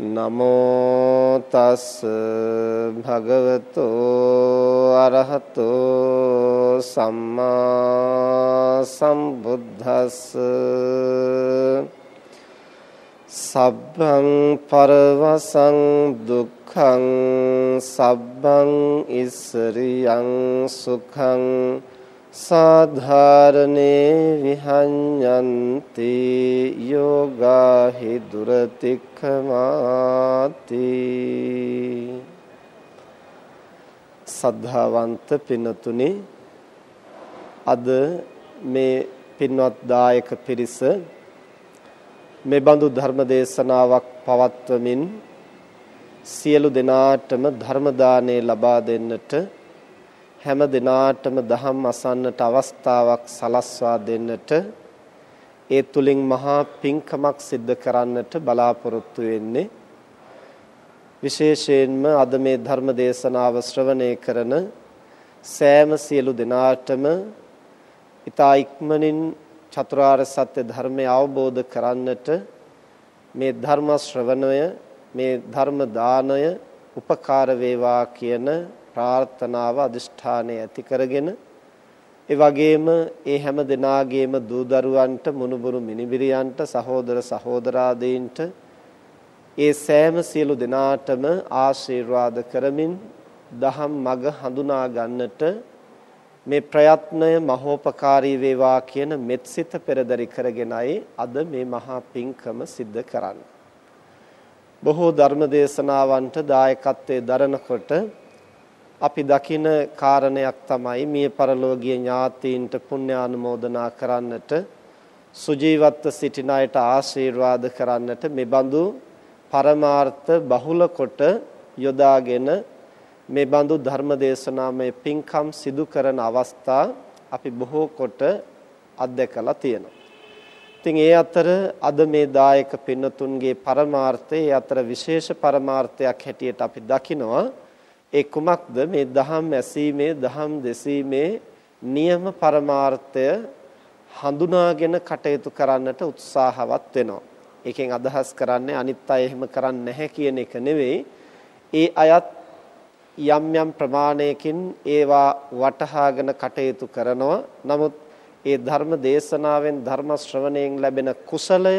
නමෝ තස් භගවතෝ අරහතෝ සම්මා සම්බුද්දස් සබ්බං පරවසං දුක්ඛං සබ්බං ඉස්සරියං සුඛං සාධාරණේ විහඤ්ඤන්ති යෝගාහි දුරතික්ඛමාති. සද්ධාවන්ත පිනතුනි අද මේ පින්වත් දායක පිරිස මේ බඳු ධර්ම දේශනාවක් පවත්වමින් සියලු දෙනාටම ධර්ම දාණය ලබා දෙන්නට හැම දිනාටම දහම් අසන්නට අවස්ථාවක් සලස්වා දෙන්නට ඒ තුලින් මහා පිංකමක් සිද්ධ කරන්නට බලාපොරොත්තු වෙන්නේ. විශේෂයෙන්ම අද මේ ධර්ම දේශනාව ශ්‍රවණය කරන සෑම සියලු දෙනාටම ඊතා ඉක්මනින් චතුරාර්ය සත්‍ය ධර්මය අවබෝධ කරන්නට මේ ධර්ම ශ්‍රවණය මේ ධර්ම දානය උපකාර වේවා කියන ප්‍රාර්ථනාව අදිෂ්ඨානය ඇති කරගෙන ඒ වගේම ඒ හැම දෙනාගේම දූ දරුවන්ට මුණුබුරු මිනිබිරියන්ට සහෝදර සහෝදරාදීන්ට ඒ සෑම සියලු දෙනාටම ආශිර්වාද කරමින් දහම් මඟ හඳුනා ගන්නට මේ ප්‍රයත්නය මහෝපකාරී වේවා කියන මෙත්සිත පෙරදරි කරගෙනයි අද මේ මහා පිංකම සිද්ධ කරන්නේ. බොහෝ ධර්ම දේශනාවන්ට දායකත්වයේ දරනකොට අපි දකින කාරණයක් තමයි මිය පරලෝකීය ඥාතීන්ට පුණ්‍යානුමෝදනා කරන්නට සුජීවත්ව සිටින අයට ආශිර්වාද කරන්නට මෙබඳු පරමාර්ථ බහුල කොට යොදාගෙන මෙබඳු ධර්ම දේශනාමය පින්කම් සිදු කරන අවස්ථා අපි බොහෝ කොට අත්දැකලා තියෙනවා. ඉතින් ඒ අතර අද මේ දායක පින්නතුන්ගේ පරමාර්ථය ඒ අතර විශේෂ පරමාර්ථයක් හැටියට අපි දකිනවා ඒ කුමක්ද මේ දහම් ඇසීමේ දහම් දෙසීමේ නියම පරමාර්ථය හඳුනාගෙන කටයුතු කරන්නට උත්සාහවත් වෙනවා. ඒකෙන් අදහස් කරන්නේ අනිත් අය එහෙම කරන්නේ නැහැ කියන එක නෙවෙයි. ඒ අයත් යම් යම් ප්‍රමාණයකින් ඒවා වටහාගෙන කටයුතු කරනවා. නමුත් ඒ ධර්ම දේශනාවෙන් ධර්ම ශ්‍රවණයෙන් ලැබෙන කුසලය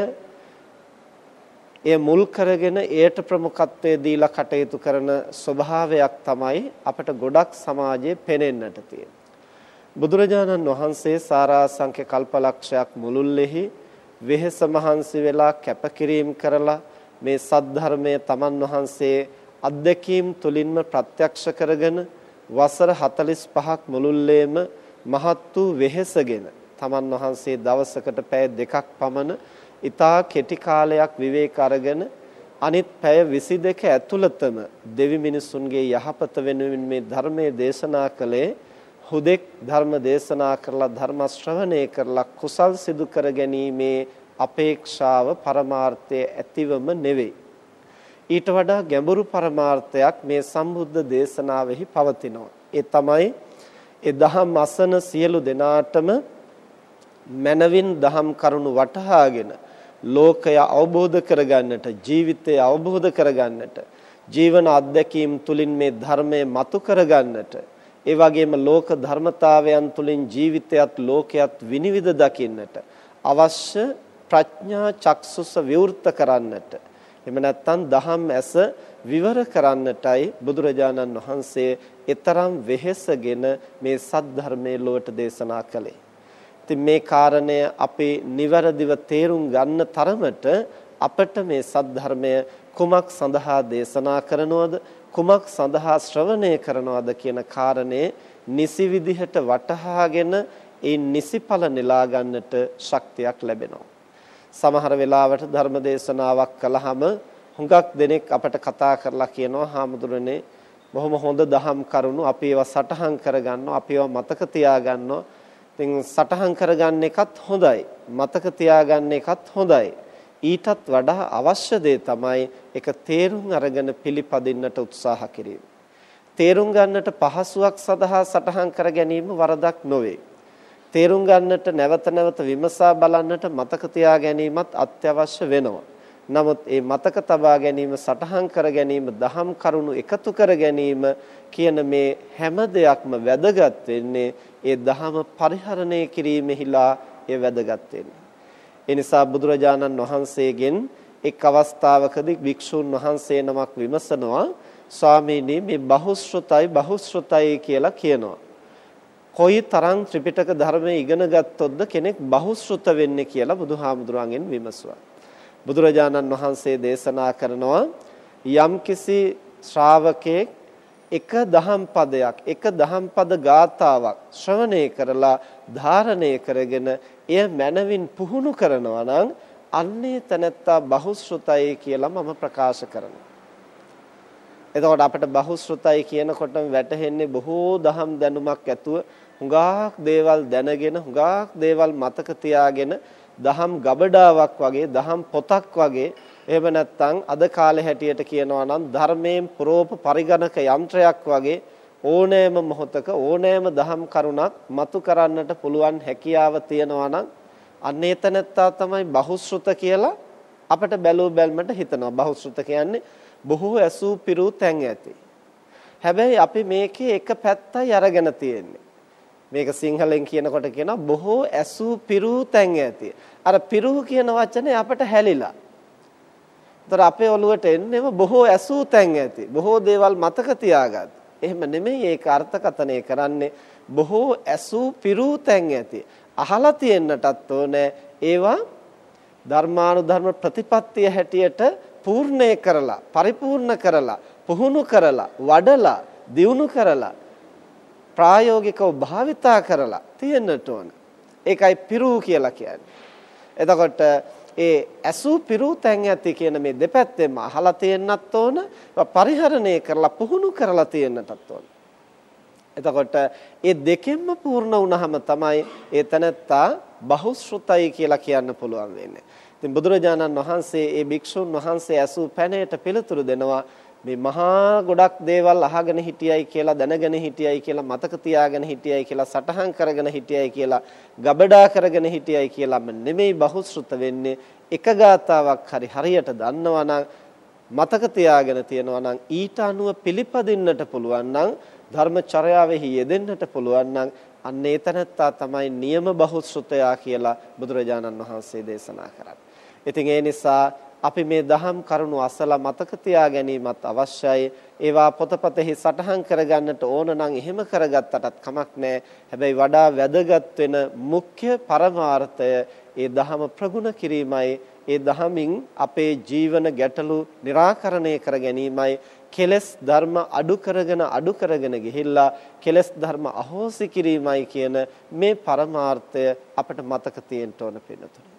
එය මුල් කරගෙන එයට ප්‍රමුඛත්වයේ දීලා කටයුතු කරන ස්වභාවයක් තමයි අපට ගොඩක් සමාජයේ පෙනෙන්නට තියෙන්නේ. බුදුරජාණන් වහන්සේ සාරාංශක කල්පලක්ෂයක් මුළුල්ලේහි වෙහෙස මහන්සි වෙලා කැපකිරීම කරලා මේ සද්ධර්මය තමන් වහන්සේ අත්දැකීම් තුලින්ම ප්‍රත්‍යක්ෂ කරගෙන වසර 45ක් මුළුල්ලේම මහත් වූ වෙහෙසගෙන තමන් වහන්සේ දවසකට පැය දෙකක් පමණ ඊතා කෙටි කාලයක් විවේක අරගෙන අනිත් පැය 22 ඇතුළතම දෙවි මිනිසුන්ගේ යහපත වෙනුවෙන් මේ ධර්මයේ දේශනා කළේ හුදෙක් ධර්ම දේශනා කරලා ධර්ම ශ්‍රවණය කරලා කුසල් සිදු කර ගැනීමේ අපේක්ෂාව පරමාර්ථය ඇතිවම නෙවෙයි. ඊට වඩා ගැඹුරු පරමාර්ථයක් මේ සම්බුද්ධ දේශනාවෙහි පවතිනවා. ඒ තමයි ඒ දහම් අසන සියලු දෙනාටම මනවින් දහම් කරුණු වටහාගෙන ලෝකය අවබෝධ කරගන්නට ජීවිතය අවබෝධ කරගන්නට ජීවන අත්දැකීම් තුලින් මේ ධර්මය මතු කරගන්නට ඒ වගේම ලෝක ධර්මතාවයන් තුලින් ජීවිතයත් ලෝකයත් විනිවිද දකින්නට අවශ්‍ය ප්‍රඥා චක්සුස විවෘත කරන්නට එහෙම නැත්නම් දහම් ඇස විවර කරන්නටයි බුදුරජාණන් වහන්සේ ඊතරම් වෙහෙසගෙන මේ සද්ධර්මයේ ලොවට දේශනා කළේ. ඉතින් මේ කාරණය අපි නිවැරදිව තේරුම් ගන්න තරමට අපට මේ සද්ධර්මය කුමක් සඳහා දේශනා කරනවද කුමක් සඳහා ශ්‍රවණය කරනවද කියන කාරණේ නිසි විදිහට වටහාගෙන ඒ නිසිඵල නෙලා ගන්නට ශක්තියක් ලැබෙනවා. සමහර වෙලාවට ධර්ම දේශනාවක් කළාම හුඟක් දෙනෙක් අපට කතා කරලා කියනවා හාමුදුරනේ බොහොම හොඳ දහම් කරුණු අපි ඒවා සටහන් කරගන්නවා අපි ඒවා මතක තියාගන්නවා ඉතින් සටහන් කරගන්න එකත් හොඳයි. මතක තියාගන්න එකත් හොඳයි. ඊටත් වඩා අවශ්‍ය දේ තමයි ඒක තේරුම් අරගෙන පිළිපදින්නට උත්සාහ කිරීම. තේරුම් ගන්නට පහසුවක් සඳහා සටහන් කර ගැනීම වරදක් නොවේ. තේරුම් ගන්නට නැවත නැවත විමසා බලන්නට මතක තියා ගැනීමත් අත්‍යවශ්‍ය වෙනවා. නමුත් මේ මතක තබා ගැනීම සටහන් කර ගැනීම දහම් කරුණු එකතු කර ගැනීම කියන මේ හැම දෙයක්ම වැදගත් වෙන්නේ ඒ දහම පරිහරණය කිරීමෙහිලා ඒ වැදගත් වෙන්නේ. ඒ නිසා බුදුරජාණන් වහන්සේගෙන් එක් අවස්ථාවකදී භික්ෂුන් වහන්සේ නමක් විමසනවා ස්වාමීනි මේ බහුශ්‍රතයි බහුශ්‍රතයි කියලා කියනවා. කොයි තරම් ත්‍රිපිටක ධර්මයේ ඉගෙන ගත්තොත්ද කෙනෙක් බහුශ්‍රුත වෙන්නේ කියලා බුදුහාමුදුරන්ගෙන් විමසුවා. බුදුරජාණන් වහන්සේ දේශනා කරනවා යම්කිසි ශ්‍රාවකෙක් එක දහම් පදයක් එක දහම් පද ගාතාවක් ශ්‍රවණය කරලා ධාරණය කරගෙන එය මනවින් පුහුණු කරනවා නම් අන්නේ තනත්තා බහුශ්‍රුතයි කියලා මම ප්‍රකාශ කරනවා. එතකොට අපිට බහුශ්‍රුතයි කියනකොටම වැටහෙන්නේ බොහෝ දහම් දැනුමක් ඇතුව හුඟක් දේවල් දැනගෙන හුඟක් දේවල් මතක තියාගෙන දහම් ගබඩාවක් වගේ දහම් පොතක් වගේ එහෙම නැත්නම් අද කාලේ හැටියට කියනවා නම් ධර්මයෙන් ප්‍රෝප පරිගණක යන්ත්‍රයක් වගේ ඕනෑම මොහොතක ඕනෑම දහම් කරුණක් මතු කරන්නට පුළුවන් හැකියාව තියනවා නම් අන්න එතනත්තා තමයි බහුශ්‍රුත කියලා අපිට බැලූ බැල්මට හිතනවා බහුශ්‍රුත කියන්නේ බොහෝ ඇසූ පිරූ තැන් ඇති. හැබැයි අපි මේකේ එක පැත්තයි අරගෙන තියෙන්නේ. මේක සිංහලෙන් කියනකොට කියනවා බොහෝ ඇසූ පිරූ තැන් ඇති. අර පිරූ කියන වචනේ අපට හැලිලා. ඒතර අපේ ඔළුවට එන්නේම බොහෝ ඇසූ තැන් ඇති. බොහෝ දේවල් මතක තියාගත්. එහෙම නෙමෙයි ඒක අර්ථකථනය කරන්නේ බොහෝ ඇසූ පිරූ තැන් ඇති. අහලා තියෙන්නටත් ඕනේ ඒවා ධර්මානුධර්ම ප්‍රතිපත්තිය හැටියට පූර්ණේ කරලා පරිපූර්ණ කරලා පුහුණු කරලා වඩලා දියුණු කරලා ප්‍රායෝගිකව භාවිතා කරලා තියෙන්නට ඕන. ඒකයි පිරූ කියලා කියන්නේ. එතකොට ඒ ඇසු පිරූ තැන් ඇති කියන මේ දෙපැත්තෙම අහලා තියෙන්නත් ඕන පරිහරණය කරලා පුහුණු කරලා තියෙන්නටත් ඕන. එතකොට ඒ දෙකෙන්ම පූර්ණ වුණාම තමයි ඒ තනත්තා බහුශ්‍රුතයි කියලා කියන්න පුළුවන් වෙන්නේ. ඉතින් බුදුරජාණන් වහන්සේ ඒ භික්ෂුන් වහන්සේ ඇසූ පැනයට පිළිතුරු දෙනවා මේ මහා ගොඩක් දේවල් අහගෙන හිටියයි කියලා දැනගෙන හිටියයි කියලා මතක තියාගෙන හිටියයි කියලා සටහන් කරගෙන හිටියයි කියලා ගබඩා කරගෙන හිටියයි කියලාම නෙමෙයි බහුශ්‍රත වෙන්නේ එක ගාතාවක් හරි හරියට දන්නවා නම් මතක තියාගෙන තියනවා නම් ඊට අනුව පිළිපදින්නට පුළුවන් නම් ධර්මචර්යාවෙහි යෙදෙන්නට පුළුවන් නම් අන්න ඒතනත්තා තමයි නියම බහුශ්‍රතයා කියලා බුදුරජාණන් වහන්සේ දේශනා කරන්නේ. ඉතින් ඒ නිසා අපි මේ දහම් කරුණු අසලා මතක තියා ගැනීමත් අවශ්‍යයි. ඒවා පොතපතෙහි සටහන් කරගන්නට ඕන නම් එහෙම කරගත්තටත් කමක් නැහැ. හැබැයි වඩා වැදගත් වෙන මුඛ්‍ය පරමාර්ථය ඒ දහම ප්‍රගුණ කිරීමයි. ඒ දහමින් අපේ ජීවන ගැටලු निराකරණය කර ගැනීමයි. කෙලස් ධර්ම අඩු කරගෙන අඩු කරගෙන ගිහිල්ලා කෙලස් ධර්ම අහෝසි කිරීමයි කියන මේ පරමාර්ථය අපිට මතක තියෙන්න ඕන පිළිතුරු.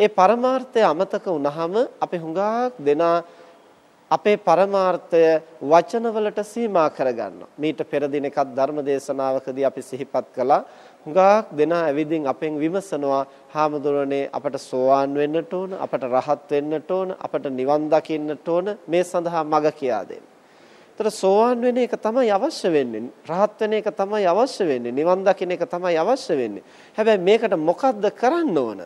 ඒ පරමාර්ථය අමතක වුනහම අපි හුඟක් දෙනා අපේ පරමාර්ථය වචනවලට සීමා කරගන්නවා. මීට පෙර දිනකත් ධර්ම දේශනාවකදී අපි සිහිපත් කළා හුඟක් දෙනා ඇවිදින් අපෙන් විමසනවා හාමුදුරනේ අපට සෝවාන් වෙන්නට ඕන අපට රහත් වෙන්නට ඕන අපට නිවන් දකින්නට ඕන මේ සඳහා මඟ කියා දෙන්න. ඒතර සෝවාන් වෙන එක තමයි අවශ්‍ය වෙන්නේ. රහත් වෙන එක තමයි අවශ්‍ය වෙන්නේ. නිවන් දකින්න එක තමයි අවශ්‍ය වෙන්නේ. හැබැයි මේකට මොකද්ද කරන්න ඕන?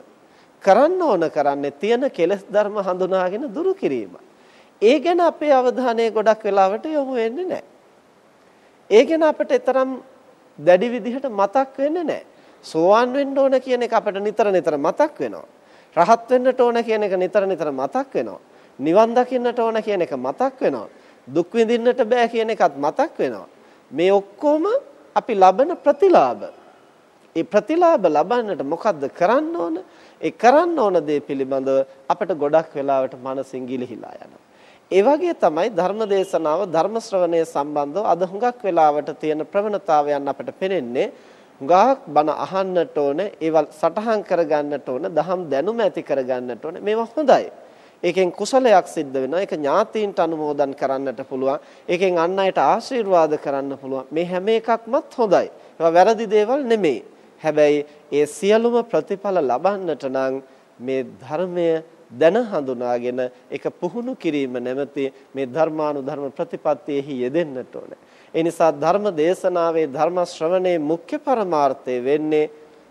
කරන්න ඕන කරන්නේ තියෙන කෙලෙස් ධර්ම හඳුනාගෙන දුරු කිරීමයි. ඒ ගැන අපේ අවධානය ගොඩක් වෙලාවට යොමු වෙන්නේ නැහැ. ඒ ගැන අපිට තරම් දැඩි විදිහට මතක් වෙන්නේ නැහැ. සෝවාන් වෙන්න ඕන කියන එක අපිට නිතර නිතර මතක් වෙනවා. රහත් වෙන්නට ඕන කියන එක නිතර නිතර මතක් වෙනවා. නිවන් දකින්නට ඕන කියන එක මතක් වෙනවා. දුක් විඳින්නට බෑ කියන එකත් මතක් වෙනවා. මේ ඔක්කොම අපි ලබන ප්‍රතිලාභ. ඒ ප්‍රතිලාභ ලබන්නට මොකද්ද කරන්න ඕන? ඒ කරන්න ඕන දේ පිළිබඳව අපිට ගොඩක් වෙලාවට මනසින් ගිලිහිලා යනවා. ඒ වගේ තමයි ධර්ම දේශනාව ධර්ම ශ්‍රවණය සම්බන්ධව අද හුඟක් වෙලාවට තියෙන ප්‍රවණතාවයන් අපිට පෙනෙන්නේ හුඟක් බණ අහන්නට ඕන ඒවල් සටහන් කරගන්නට ඕන දහම් දැනුම ඇති කරගන්නට ඕන මේවා හොඳයි ඒකෙන් කුසලයක් සිද්ධ වෙනවා. ඒක ඥාතීන්ට අනුමෝදන් කරන්නට පුළුවන්. ඒකෙන් අන් අයට ආශිර්වාද කරන්න පුළුවන්. මේ හැම එකක්මත් හොඳයි. ඒවා වැරදි දේවල් නෙමෙයි. හැබැයි ඒ සියලුම ප්‍රතිඵල ලබන්නට නම් මේ ධර්මය දැන හඳුනාගෙන ඒක පුහුණු කිරීම නැමැති මේ ධර්මානුධර්ම ප්‍රතිපත්තියෙහි යෙදෙන්නට ඕනේ. ඒ නිසා ධර්ම දේශනාවේ ධර්ම ශ්‍රවණයේ මුඛ්‍ය පරමාර්ථය වෙන්නේ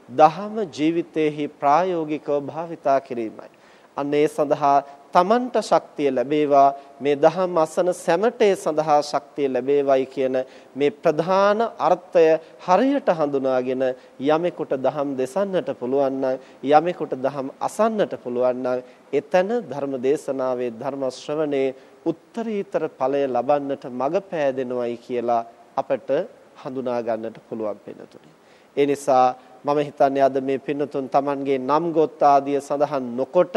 දහම ජීවිතයේහි ප්‍රායෝගිකව භාවිතා කිරීමයි. අන්න ඒ සඳහා තමන්ට ශක්තිය ලැබේවා මේ දහම් අසන සැමටේ සඳහා ශක්තිය ලැබේවයි කියන මේ ප්‍රධාන අර්ථය හරියට හඳුනාගෙන යමෙකුට දහම් දෙසන්නට පුළුවන් නම් යමෙකුට දහම් අසන්නට පුළුවන් නම් එතන ධර්ම දේශනාවේ ධර්ම ශ්‍රවණේ උත්තරීතර ඵලය ලබන්නට මඟ පෑදෙනවයි කියලා අපට හඳුනා ගන්නට පුළුවන් වෙනතුනි. ඒ නිසා මම හිතන්නේ අද මේ පින්නතුන් Tamanගේ නම් ගොත් ආදිය සඳහන් නොකොට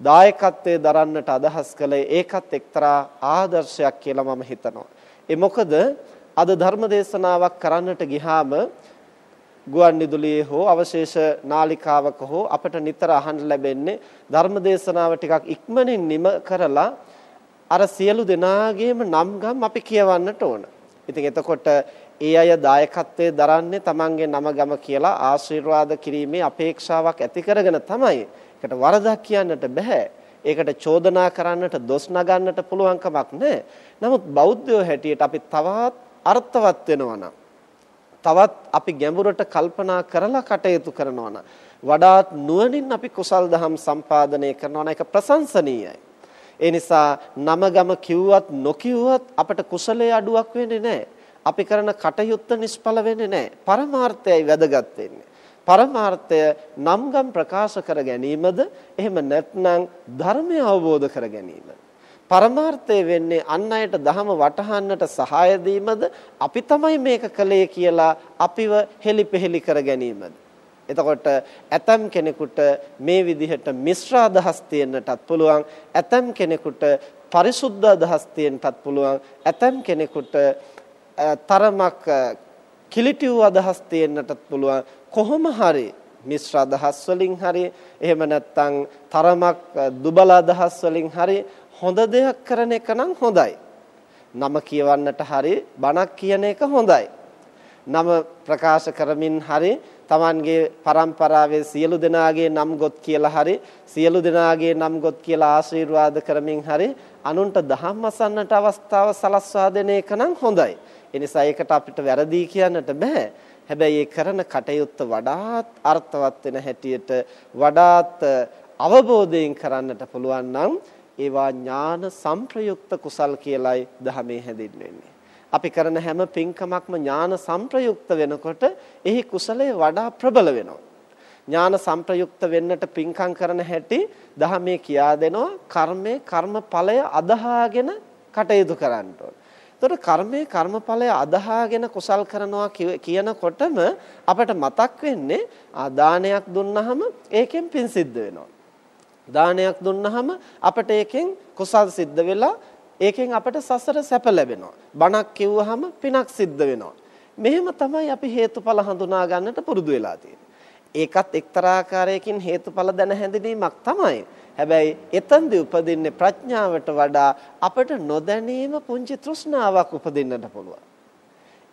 දායකත්වයේ දරන්නට අදහස් කළේ ඒකත් එක්තරා ආදර්ශයක් කියලා මම හිතනවා. ඒ මොකද අද ධර්ම දේශනාවක් කරන්නට ගියාම ගුවන් විදුලියේ හෝ අවශේෂ නාලිකාවක හෝ අපට නිතර අහන්න ලැබෙන්නේ ධර්ම දේශනාව ටිකක් ඉක්මනින් නිම කරලා අර සියලු දෙනාගේම නම් ගම් අපි කියවන්නට ඕන. ඉතින් එතකොට ඒ අය දායකත්වයේ දරන්නේ Tamange නම ගම කියලා ආශිර්වාද කිරීමේ අපේක්ෂාවක් ඇති කරගෙන තමයි. ඒකට වරදක් කියන්නට බෑ. ඒකට චෝදනා කරන්නට දොස් නගන්නට පුළුවන් කමක් නැහැ. නමුත් බෞද්ධයෝ හැටියට අපි තවත් අර්ථවත් වෙනවා තවත් අපි ගැඹුරට කල්පනා කරලා කටයුතු කරනවා වඩාත් නුවණින් අපි කුසල් දහම් සම්පාදනය කරනවා ඒක ප්‍රශංසනීයයි. ඒ නිසා නම ගම කිව්වත් නොකිව්වත් අපට කුසලයේ අඩුවක් වෙන්නේ නැහැ. අපි කරන කටයුත්ත නිෂ්ඵල වෙන්නේ නැහැ. පරමාර්ථයයි වැදගත් වෙන්නේ. පරමාර්ථය නම්ගම් ප්‍රකාශ කර ගැනීමද? එහෙම නැත්නම් ධර්මය අවබෝධ කර ගැනීමද? පරමාර්ථය වෙන්නේ අන් අයට ධහම වටහන්නට සහාය දීමද? අපි තමයි මේක කළේ කියලා අපිව හෙලිපෙහෙලි කර ගැනීමද? එතකොට ඇතම් කෙනෙකුට මේ විදිහට මිශ්‍ර අදහස් තියෙන්නටත් පුළුවන්. ඇතම් කෙනෙකුට පරිසුද්ධ අදහස් තියෙන්නටත් පුළුවන්. ඇතම් කෙනෙකුට තරමක් කිලිටිව් අදහස් තියෙන්නටත් පුළුවන්. කොහොම හරි මිශ්‍ර අදහස් වලින් හරි එහෙම නැත්නම් තරමක් දුබල අදහස් වලින් හරි හොඳ දෙයක් කරන එක නම් හොඳයි. නම කියවන්නට හරි බණක් කියන එක හොඳයි. නම ප්‍රකාශ කරමින් හරි Tamanගේ પરම්පරාවේ සියලු දෙනාගේ නම් ගොත් කියලා හරි සියලු දෙනාගේ නම් ගොත් කියලා ආශිර්වාද කරමින් හරි අනුන්ට දහම් අසන්නට අවස්ථාව සලස්වා දෙන එක නම් හොඳයි. ඒ නිසා ඒකට අපිට වැරදි කියන්නට බෑ. හැබැයි ඒ කරන කටයුත්ත වඩාත් අර්ථවත් වෙන හැටියට වඩාත් අවබෝධයෙන් කරන්නට පුළුවන් නම් ඒවා ඥාන සංප්‍රයුක්ත කුසල් කියලයි ධර්මයේ හැදින්වෙන්නේ. අපි කරන හැම පින්කමක්ම ඥාන සංප්‍රයුක්ත වෙනකොට එහි කුසලය වඩා ප්‍රබල වෙනවා. ඥාන සංප්‍රයුක්ත වෙන්නට පින්කම් කරන හැටි ධර්මයේ කියා දෙනවා කර්මයේ කර්මඵලය අදහාගෙන කටයුතු කරන්න ඕන. එතකොට කර්මයේ කර්මඵලය අදහාගෙන කුසල් කරනවා කියනකොටම අපට මතක් වෙන්නේ දානයක් දුන්නහම ඒකෙන් පින් සිද්ධ වෙනවා. දානයක් දුන්නහම අපට ඒකෙන් කුසල් සිද්ධ වෙලා ඒකෙන් අපට සසර සැප ලැබෙනවා. බණක් කිව්වහම පිනක් සිද්ධ වෙනවා. මෙහෙම තමයි අපි හේතුඵල හඳුනා ගන්නට පුරුදු වෙලා තියෙන්නේ. ඒකත් එක්තරා ආකාරයකින් හේතුඵල දැන හැඳිනීමක් තමයි. හැබැයි එතෙන්දී උපදින්නේ ප්‍රඥාවට වඩා අපට නොදැනීම පුංචි තෘෂ්ණාවක් උපදින්නට පුළුවන්.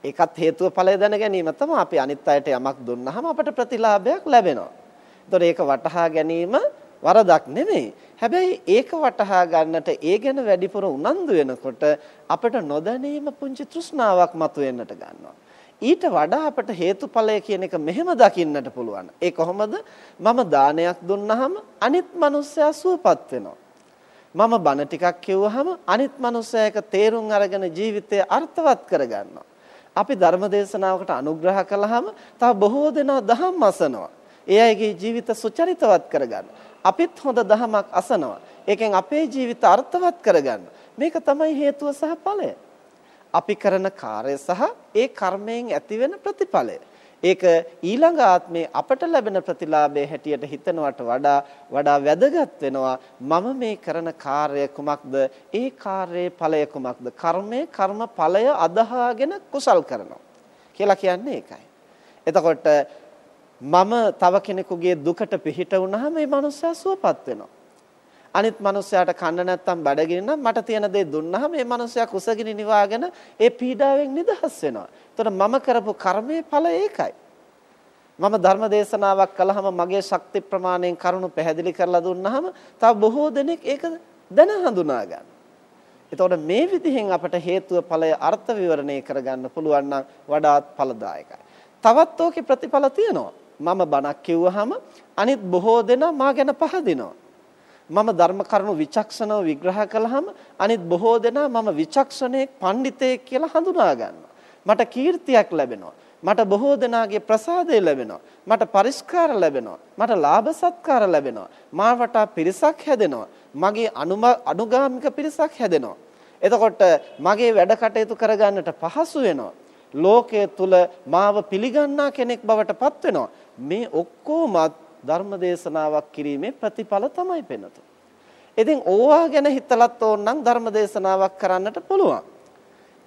ඒකත් හේතුව ඵලය දැන ගැනීම තමයි අපි අනිත් අයට යමක් දුන්නාම අපට ප්‍රතිලාභයක් ලැබෙනවා. ඒතොර ඒක වටහා ගැනීම වරදක් නෙමෙයි. හැබැයි ඒක වටහා ගන්නට ඒ ගැන වැඩිපුර උනන්දු වෙනකොට අපට නොදැනීම පුංචි තෘෂ්ණාවක් මතුවෙන්නට ගන්නවා. ඊට වඩා අපට හේතුඵලය කියන එක මෙහෙම දකින්නට පුළුවන්. ඒ කොහොමද? මම දානයක් දුන්නාම අනිත් මිනිස්සයා සුවපත් වෙනවා. මම බණ ටිකක් කිව්වහම අනිත් මිනිස්සයා ඒක තේරුම් අරගෙන ජීවිතය අර්ථවත් කරගන්නවා. අපි ධර්ම දේශනාවකට අනුග්‍රහ කළාම තව බොහෝ දෙනා දහම් අසනවා. ඒ අයගේ ජීවිත සුචරිතවත් කරගන්න. අපිත් හොඳ දහමක් අසනවා. ඒකෙන් අපේ ජීවිත අර්ථවත් කරගන්න. මේක තමයි හේතුව සහ ඵලය. අපි කරන කාර්ය සහ ඒ කර්මයෙන් ඇතිවෙන ප්‍රතිඵලය. ඒක ඊළඟ ආත්මේ අපට ලැබෙන ප්‍රතිලාභයේ හැටියට හිතනවට වඩා වඩා වැදගත් වෙනවා. මම මේ කරන කාර්ය කුමක්ද? ඒ කාර්යයේ ඵලය කුමක්ද? කර්මයේ කර්ම ඵලය අදහාගෙන කුසල් කරනවා. කියලා කියන්නේ ඒකයි. එතකොට මම තව කෙනෙකුගේ දුකට පිහිට වුණාම මේ මනුස්සයා සුවපත් වෙනවා. අනිත් මනුස්සයාට කන්න නැත්තම් බඩගිනි නම් මට තියෙන දේ දුන්නාම මේ මනුස්සයා කුසගිනි නිවාගෙන ඒ පීඩාවෙන් නිදහස් වෙනවා. එතකොට මම කරපු කර්මයේ ඵල ඒකයි. මම ධර්ම දේශනාවක් කළාම මගේ ශක්ති ප්‍රමාණයෙන් කරුණු පැහැදිලි කරලා දුන්නාම තව බොහෝ දෙනෙක් ඒක දැන හඳුනා ගන්න. එතකොට මේ විදිහෙන් අපට හේතුව ඵලය අර්ථ විවරණය කරගන්න පුළුවන් නම් වඩාත් ඵලදායකයි. තවත් ඕකේ ප්‍රතිඵල තියෙනවා. මම බණක් කිව්වහම අනිත් බොහෝ දෙනා මා ගැන පහදිනවා. මම ධර්ම කරුණු විචක්ෂණව විග්‍රහ කළාම අනිත් බොහෝ දෙනා මම විචක්ෂණයේ පඬිතෙක් කියලා හඳුනා ගන්නවා. මට කීර්තියක් ලැබෙනවා. මට බොහෝ දෙනාගේ ප්‍රසාදය ලැබෙනවා. මට පරිස්කාර ලැබෙනවා. මට ලාභ සත්කාර ලැබෙනවා. මා වටා පිරිසක් හැදෙනවා. මගේ අනුගාමික පිරිසක් හැදෙනවා. එතකොට මගේ වැඩ කටයුතු කරගන්නට පහසු වෙනවා. ලෝකයේ තුල මාව පිළිගන්නා කෙනෙක් බවට පත් වෙනවා. මේ ඔක්කොමත් ධර්ම දේශනාවක් කිරීමේ ප්‍රතිඵල තමයි පෙනතු. ඉතින් ඕවා ගැන හිතලත් ඕනනම් ධර්ම දේශනාවක් කරන්නට පුළුවන්.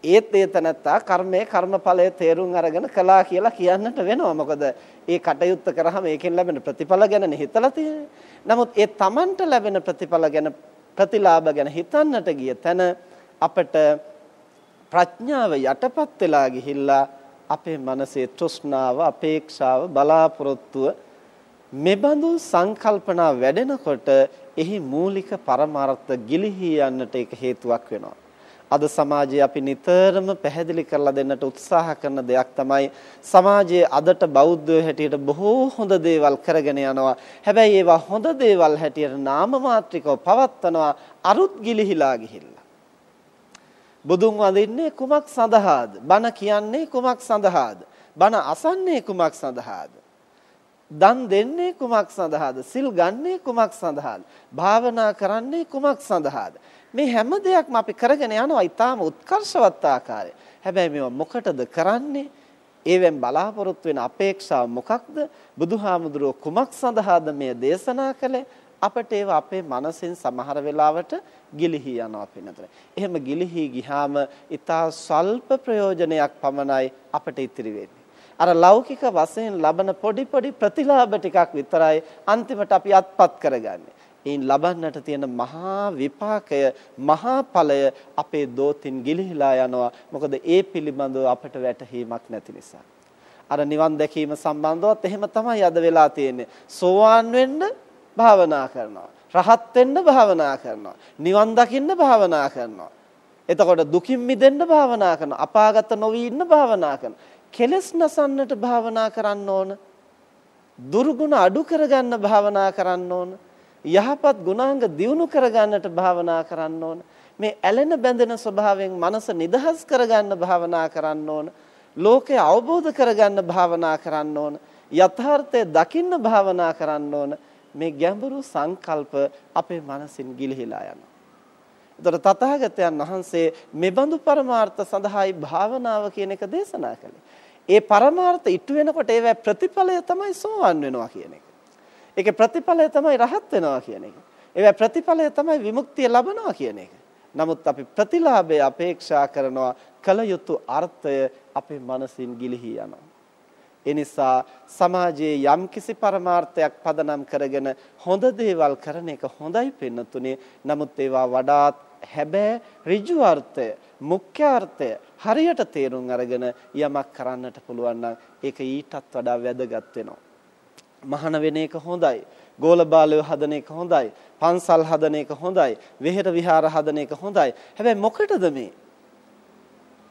ඒත් ඒ තනත්තා කර්මයේ කර්මඵලයේ තේරුම් අරගෙන කළා කියලා කියන්නට වෙනවා. මොකද ඒ කටයුත්ත කරාම ඒකෙන් ලැබෙන ප්‍රතිඵල ගැන හිතලා තියෙන්නේ. නමුත් ඒ Tamanට ලැබෙන ප්‍රතිඵල ගැන ප්‍රතිලාභ ගැන හිතන්නට ගිය තැන අපට ප්‍රඥාව යටපත් වෙලා ගිහිල්ලා අපේ මනසේ තෘෂ්ණාව, අපේක්ෂාව, බලාපොරොත්තුව මෙබඳු සංකල්පනා වැඩෙනකොට එහි මූලික පරමාර්ථ ගිලිහි යන්නට ඒක හේතුවක් වෙනවා. අද සමාජයේ අපි නිතරම පැහැදිලි කරලා දෙන්නට උත්සාහ කරන දෙයක් තමයි සමාජයේ අදට බෞද්ධයෝ හැටියට බොහෝ හොඳ දේවල් කරගෙන යනවා. හැබැයි ඒවා හොඳ දේවල් හැටියට නාම මාත්‍රිකව පවත්නවා අරුත් ගිලිහිලා ගිහිල්ලා. බුදුන් වඳින්නේ කුමක් සඳහාද? බණ කියන්නේ කුමක් සඳහාද? බණ අසන්නේ කුමක් සඳහාද? දන් දෙන්නේ කුමක් සඳහාද? සිල් ගන්නේ කුමක් සඳහාද? භාවනා කරන්නේ කුමක් සඳහාද? මේ හැම දෙයක්ම අපි කරගෙන යනවා ඊටාම උත්කර්ෂවත් ආකාරයෙන්. හැබැයි මේවා මොකටද කරන්නේ? ඒවෙන් බලාපොරොත්තු වෙන අපේක්ෂාව මොකක්ද? බුදුහාමුදුරුව කුමක් සඳහාද මේ දේශනා කළේ? අපට ඒව අපේ මනසෙන් සමහර වෙලාවට ගිලිහි යනවා පින්නතර. එහෙම ගිලිහි ගියාම ඊටා ස්වල්ප ප්‍රයෝජනයක් පමණයි අපට ඉතිරි වෙන්නේ. අර ලෞකික වශයෙන් ලබන පොඩි පොඩි ප්‍රතිලාභ ටිකක් විතරයි අන්තිමට අපි අත්පත් කරගන්නේ. ඒන් ලබන්නට තියෙන මහා විපාකය මහා ඵලය අපේ දෝතින් ගිලිහිලා යනවා. මොකද ඒ පිළිබඳව අපට වැටහීමක් නැති නිසා. අර නිවන් දැකීම සම්බන්ධවත් එහෙම තමයි අද වෙලා තියෙන්නේ. සෝවාන් වෙන්න භාවනා කරනවා. රහත් වෙන්න භාවනා කරනවා. නිවන් දකින්න භාවනා කරනවා. එතකොට දුකින් මිදෙන්න භාවනා කරනවා. අපාගත නොවි ඉන්න භාවනා කරනවා. කෙලස් නසන්නට භාවනා කරන්න ඕන. දුර්ගුණ අඩු කරගන්න භාවනා කරන්න ඕන. යහපත් ගුණාංග දියුණු කරගන්නට භාවනා කරන්න ඕන. මේ ඇලෙන බැඳෙන ස්වභාවයෙන් මනස නිදහස් කරගන්න භාවනා කරන්න ඕන. ලෝකය අවබෝධ කරගන්න භාවනා කරන්න ඕන. යථාර්ථය දකින්න භාවනා කරන්න ඕන. මේ ගැඹුරු සංකල්ප අපේ මනසින් ගිලිහිලා යනවා. එතකොට තථාගතයන් වහන්සේ මෙබඳු පරමාර්ථ සඳහායි භාවනාව කියන එක දේශනා කළේ. ඒ පරමාර්ථ ඉටු වෙනකොට ඒවැ ප්‍රතිඵලය තමයි සෝවන් වෙනවා කියන එක. ඒකේ ප්‍රතිඵලය තමයි රහත් වෙනවා කියන එක. ඒවැ ප්‍රතිඵලය තමයි විමුක්තිය ලබනවා කියන එක. නමුත් අපි ප්‍රතිලාභය අපේක්ෂා කරනවා කල යුතු අර්ථය අපේ මනසින් ගිලිහි යනවා. ඒ නිසා සමාජයේ යම්කිසි පරමාර්ථයක් පදනම් කරගෙන හොඳ දේවල් කරන එක හොඳයි පෙන්නතුනේ. නමුත් ඒවා වඩාත් හැබෑ ඍජු අර්ථය, මුඛ්‍ය අර්ථය හරියට තේරුම් අරගෙන යමක් කරන්නට පුළුවන් නම් ඒක ඊටත් වඩා වැදගත් වෙනවා. මහාන වෙන එක හොඳයි. ගෝලබාලය හදන එක හොඳයි. පන්සල් හදන එක හොඳයි. විහෙර විහාර හදන එක හොඳයි. හැබැයි මොකටද මේ?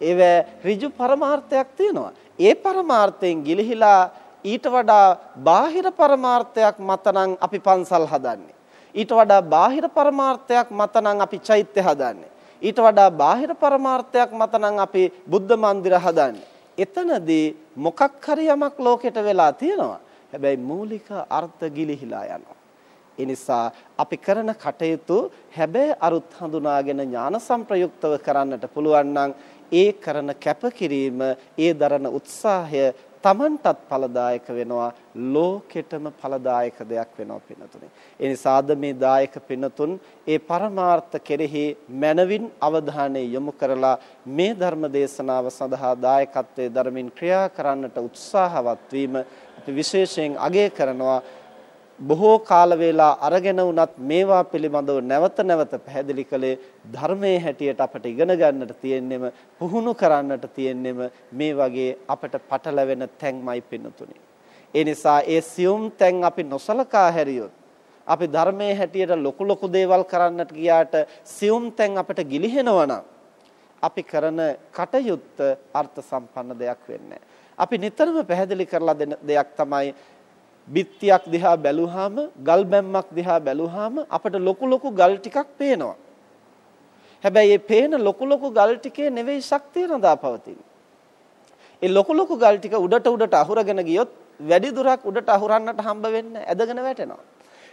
ඒවැ ඍජු පරමාර්ථයක් තියෙනවා. ඒ පරමාර්ථයෙන් ගිලිහිලා ඊට වඩා බාහිර පරමාර්ථයක් මතනම් අපි පන්සල් හදන්නේ. ඊට වඩා බාහිර පරමාර්ථයක් මතනම් අපි චෛත්‍ය හදන්නේ. ඊට වඩා බාහිර පරමාර්ථයක් මතනම් අපි බුද්ධ මන්දිර හදන්නේ. එතනදී මොකක් හරි යමක් ලෝකෙට වෙලා තියෙනවා. හැබැයි මූලික අර්ථ ගිලිහිලා යනවා. ඒ නිසා අපි කරන කටයුතු හැබැයි අරුත් හඳුනාගෙන ඥාන සංප්‍රයුක්තව කරන්නට පුළුවන් නම් ඒ කරන කැපකිරීම ඒ දරන උත්සාහය Tamanටත් ඵලදායක වෙනවා ලෝකෙටම ඵලදායක දෙයක් වෙනවා පින්නතුනේ. ඒ නිසා අද මේ දායක පින්නතුන් ඒ පරමාර්ථ කෙරෙහි මනවින් අවධානය යොමු කරලා මේ ධර්ම දේශනාව සඳහා දායකත්වයේ ධර්මින් ක්‍රියා කරන්නට උත්සාහවත් වීම අපි විශේෂයෙන් අගය කරනවා. බොහෝ කාල වේලා අරගෙන වුණත් මේවා පිළිබඳව නැවත නැවත පැහැදිලි කළේ ධර්මයේ හැටියට අපට ඉගෙන ගන්නට තියෙන්නෙම පුහුණු කරන්නට තියෙන්නෙම මේ වගේ අපට පටලැවෙන තැන්මයි පින්නතුනි. ඒ නිසා ඒ සියුම් තැන් අපි නොසලකා හැරියොත් අපි ධර්මයේ හැටියට ලොකු ලොකු දේවල් කරන්නට ගියාට සියුම් තැන් අපට ගිලිහෙනවා අපි කරන කටයුත්ත අර්ථ සම්පන්න දෙයක් වෙන්නේ අපි නිතරම පැහැදිලි කරලා දෙන දෙයක් තමයි බිත්තියක් දිහා බැලුවාම ගල් බැම්මක් දිහා බැලුවාම අපට ලොකු ලොකු ගල් ටිකක් පේනවා. හැබැයි මේ පේන ලොකු ලොකු ගල් ටිකේ නෙවෙයි ශක්තිය රඳා පවතින්නේ. ඒ ලොකු ලොකු ගල් ටික උඩට උඩට අහුරගෙන ගියොත් වැඩි දුරක් උඩට අහුරන්නට හම්බ වෙන්නේ ඇදගෙන වැටෙනවා.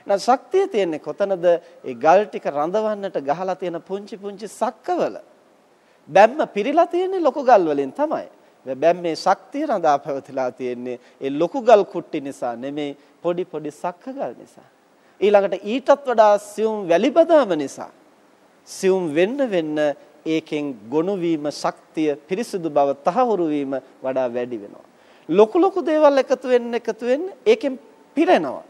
නැත්නම් ශක්තිය තියෙන්නේ කොතනද? ඒ ගල් ටික රඳවන්නට ගහලා තියෙන පුංචි පුංචි සක්කවල. බැම්ම පිරීලා තියෙන්නේ ලොකු ගල් වලින් තමයි. බැම් මේ ශක්තිය රඳා පැවතිලා තියෙන්නේ ඒ ලොකු ගල් කුට්ටි නිසා නෙමෙයි පොඩි පොඩි සක්ක ගල් නිසා. ඊළඟට ඊටත් වඩා සියුම් වැලි බදාම නිසා සියුම් වෙන්න වෙන්න ඒකෙන් ගොනු වීම ශක්තිය පිරිසිදු බව තහවුරු වීම වඩා වැඩි වෙනවා. ලොකු ලොකු දේවල් එකතු වෙන්න එකතු වෙන්න ඒකෙන් පිරෙනවා.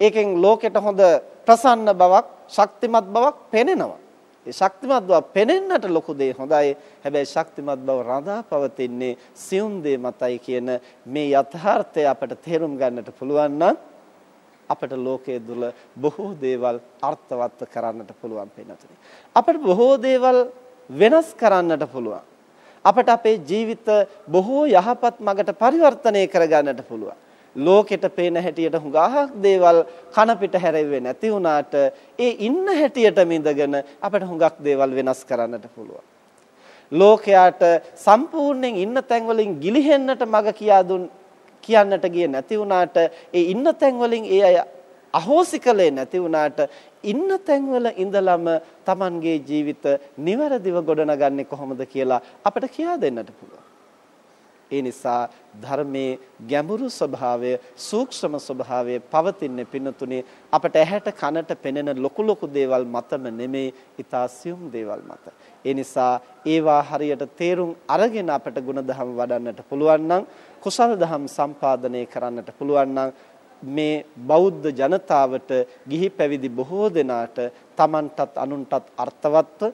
ඒකෙන් ලෝකෙට හොඳ ප්‍රසන්න බවක් ශක්තිමත් බවක් පෙනෙනවා. ඒ ශක්තිමත් බව පෙනෙන්නට ලොකු දේ හොඳයි. හැබැයි ශක්තිමත් බව රඳා පවතින්නේ සියුම් දේ මතයි කියන මේ යථාර්ථය අපට තේරුම් ගන්නට පුළුවන් නම් අපට ලෝකයේ දුල බොහෝ දේවල් අර්ථවත් කරන්නට පුළුවන් වෙනතුනේ. අපට බොහෝ දේවල් වෙනස් කරන්නට පුළුවන්. අපට අපේ ජීවිත බොහෝ යහපත් මගට පරිවර්තනය කරගන්නට පුළුවන්. ලෝකෙට පේන හැටියට හුඟක් දේවල් කන පිට හැරෙන්නේ නැති වුණාට ඒ ඉන්න හැටියට මිඳගෙන අපිට හුඟක් දේවල් වෙනස් කරන්නට පුළුවන්. ලෝකයාට සම්පූර්ණයෙන් ඉන්න තැන් වලින් ගිලිහෙන්නට මග කියා දුන් කියන්නට ගියේ නැති වුණාට ඒ ඉන්න තැන් වලින් ඒ අය අහෝසි කළේ නැති වුණාට ඉන්න තැන්වල ඉඳලම Tamanගේ ජීවිත නිවැරදිව ගොඩනගන්නේ කොහොමද කියලා අපිට කියා දෙන්නට පුළුවන්. ඒ නිසා ධර්මයේ ගැඹුරු ස්වභාවය සූක්ෂම ස්වභාවය පවතින්නේ පින්නතුනේ අපට ඇහැට කනට පෙනෙන ලොකු ලොකු දේවල් මතම නෙමේ ඊතාසියුම් දේවල් මත. ඒ නිසා ඒවා හරියට තේරුම් අරගෙන අපට ಗುಣධම් වඩන්නට පුළුවන් නම් කුසල දහම් සම්පාදනය කරන්නට පුළුවන් නම් මේ බෞද්ධ ජනතාවට ගිහි පැවිදි බොහෝ දෙනාට Tamanටත් අනුන්ටත් අර්ථවත්ව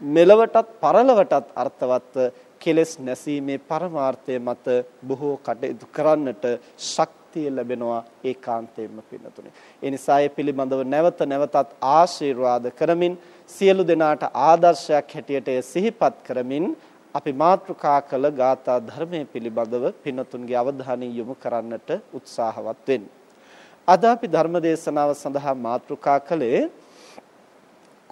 මෙලවටත් පරලවටත් අර්ථවත්ව කෙලෙස් නැසීමේ පරමාර්ථය මත බොහෝ කටයුතු කරන්නට ශක්තිය ලැබෙනවා ඒකාන්තයෙන්ම පින්නතුනේ. ඒ නිසා ඒ පිළිබඳව නැවත නැවතත් ආශිර්වාද කරමින් සියලු දෙනාට ආදර්ශයක් හැටියට සිහිපත් කරමින් අපි මාතෘකා කළ ගාථා ධර්මයේ පිළිබඳව පින්නතුන්ගේ අවධානය යොමු කරන්නට උත්සාහවත් වෙන්න. අද අපි ධර්ම දේශනාව සඳහා මාතෘකා කළේ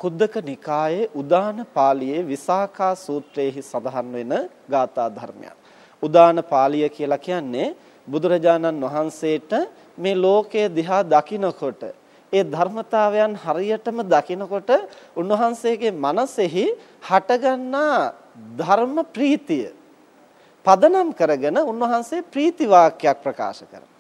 කුද්දක නිකායේ උදාන පාළියේ විසාකා සූත්‍රයේහි සඳහන් වෙන ගාථා ධර්මයක්. උදාන පාළිය කියලා කියන්නේ බුදුරජාණන් වහන්සේට මේ ලෝකයේ දිහා දකිනකොට ඒ ධර්මතාවයන් හරියටම දකිනකොට උන්වහන්සේගේ මනසෙහි හටගන්නා ධර්ම ප්‍රීතිය පදනම් කරගෙන උන්වහන්සේ ප්‍රීති වාක්‍යයක් ප්‍රකාශ කරනවා.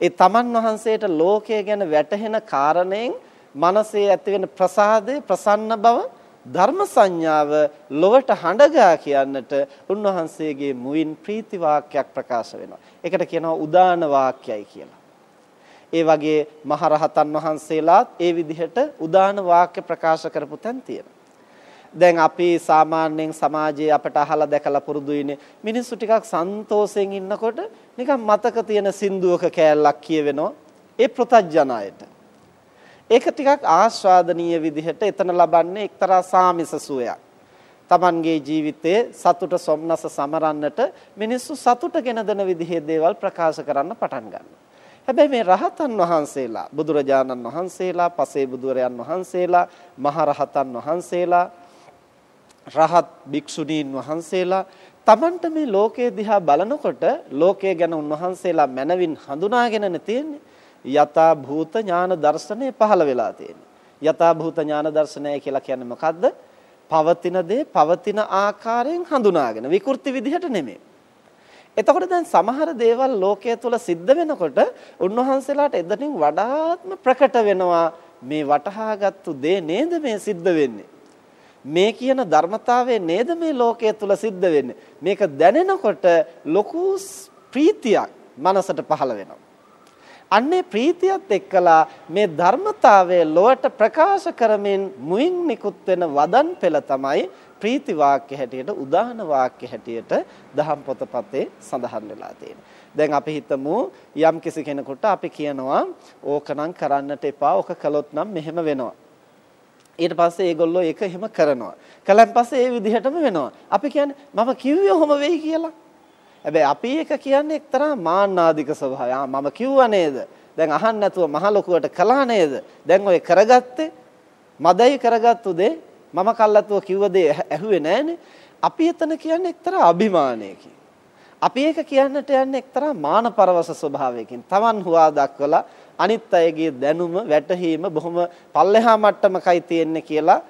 ඒ තමන් වහන්සේට ලෝකය ගැන වැටහෙන කාරණයෙන් මනසේ ඇතිවෙන ප්‍රසාදේ ප්‍රසන්න බව ධර්ම සංඥාව ලොවට හඬගා කියන්නට උන්වහන්සේගේ මුවින් ප්‍රීති වාක්‍යයක් ප්‍රකාශ වෙනවා. ඒකට කියනවා උදාන වාක්‍යයි කියලා. ඒ වගේ මහරහතන් වහන්සේලාත් ඒ විදිහට උදාන වාක්‍ය ප්‍රකාශ කරපු තැන් තියෙනවා. දැන් අපි සාමාන්‍යයෙන් සමාජයේ අපට අහලා දැකලා පුරුදුයිනේ මිනිස්සු ටිකක් සන්තෝෂෙන් ඉන්නකොට නිකන් මතක තියෙන සින්දුවක කෑල්ලක් කියවෙනවා ඒ ප්‍රතඥායට. ඒක ටිකක් ආස්වාදනීය විදිහට එතන ලබන්නේ එක්තරා සාමිස සුවයක්. Tamanගේ ජීවිතයේ සතුට සොම්නස සමරන්නට මිනිස්සු සතුට ගෙන දෙන විදිහේ දේවල් ප්‍රකාශ කරන්න පටන් ගන්නවා. හැබැයි මේ රහතන් වහන්සේලා බුදුරජාණන් වහන්සේලා පසේ බුදුරයන් වහන්සේලා මහරහතන් වහන්සේලා රහත් භික්ෂුණීන් වහන්සේලා Tamanට මේ ලෝකයේ දිහා බලනකොට ලෝකය ගැන උන්වහන්සේලා මනවින් හඳුනාගෙන තියෙන්නේ යථා භූත ඥාන දර්ශනය පහළ වෙලා තියෙන්නේ යථා භූත ඥාන දර්ශනය කියලා කියන්නේ මොකද්ද? පවතින දේ පවතින ආකාරයෙන් හඳුනාගෙන විකෘති විදිහට නෙමෙයි. එතකොට දැන් සමහර දේවල් ලෝකයේ තුල සිද්ධ වෙනකොට උන්වහන්සේලාට එදටින් වඩාත්ම ප්‍රකට වෙනවා මේ වටහාගත්තු දේ නේද මේ සිද්ධ වෙන්නේ? මේ කියන ධර්මතාවය නේද මේ ලෝකයේ තුල සිද්ධ වෙන්නේ? මේක දැනෙනකොට ලොකු ප්‍රීතියක් මනසට පහළ වෙනවා. අන්නේ ප්‍රීතියත් එක්කලා මේ ධර්මතාවය ලොවට ප්‍රකාශ කරමින් මුයින් නිකුත් වෙන වදන් පෙළ තමයි ප්‍රීති වාක්‍ය හැටියට උදාහන වාක්‍ය හැටියට දහම් පොතපතේ සඳහන් වෙලා තියෙන්නේ. දැන් අපි හිතමු යම් කිසි කෙනෙකුට අපි කියනවා ඕකනම් කරන්නට එපා. ඕක කළොත් නම් මෙහෙම වෙනවා. ඊට පස්සේ ඒගොල්ලෝ ඒක එහෙම කරනවා. කලන් පස්සේ ඒ විදිහටම වෙනවා. අපි කියන්නේ මම කිව්වේ ඔහොම වෙයි කියලා. හැබැයි අපි එක කියන්නේ එක්තරා මාන්නාධික ස්වභාවය. ආ මම කිව්වා නේද? දැන් අහන්න නැතුව මහ ලොකුවට කළා නේද? දැන් ඔය කරගත්තේ මදයි කරගත්තු දේ මම කල්ලාතුව කිව්ව දේ ඇහුවේ නෑනේ. අපි එතන කියන්නේ එක්තරා අභිමානයකින්. අපි ඒක කියන්නට යන්නේ එක්තරා මානපරවස ස්වභාවයකින්. Taman හුවා දක්වලා අනිත් අයගේ දැනුම වැටහීම බොහොම පල්ලෙහා මට්ටමකයි තියෙන්නේ කියලා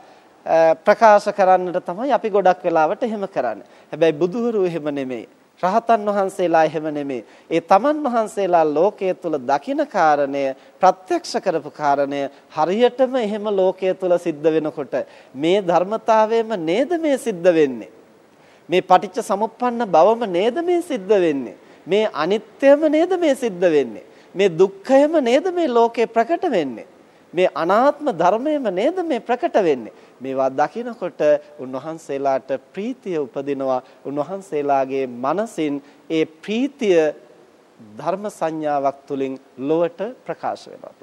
ප්‍රකාශ කරන්නට තමයි අපි ගොඩක් වෙලාවට එහෙම කරන්නේ. හැබැයි බුදුහරු එහෙම නෙමෙයි. රහතන් වහන්සේලා එහෙම නෙමෙයි. ඒ තමන් වහන්සේලා ලෝකයේ තුල දකින කාරණය ප්‍රත්‍යක්ෂ කරපු කාරණය හරියටම එහෙම ලෝකයේ තුල සිද්ධ වෙනකොට මේ ධර්මතාවයම නේද මේ සිද්ධ වෙන්නේ. මේ පටිච්ච සමුප්පන්න බවම නේද මේ සිද්ධ වෙන්නේ. මේ අනිත්‍යම නේද මේ සිද්ධ වෙන්නේ. මේ දුක්ඛයම නේද මේ ලෝකේ ප්‍රකට වෙන්නේ. මේ අනාත්ම ධර්මයම නේද මේ ප්‍රකට වෙන්නේ. මේවා දකිනකොට උන්වහන්සේලාට ප්‍රීතිය උපදිනවා. උන්වහන්සේලාගේ මනසින් ඒ ප්‍රීතිය ධර්ම සංඥාවක් තුලින් ලොවට ප්‍රකාශ වෙනවා.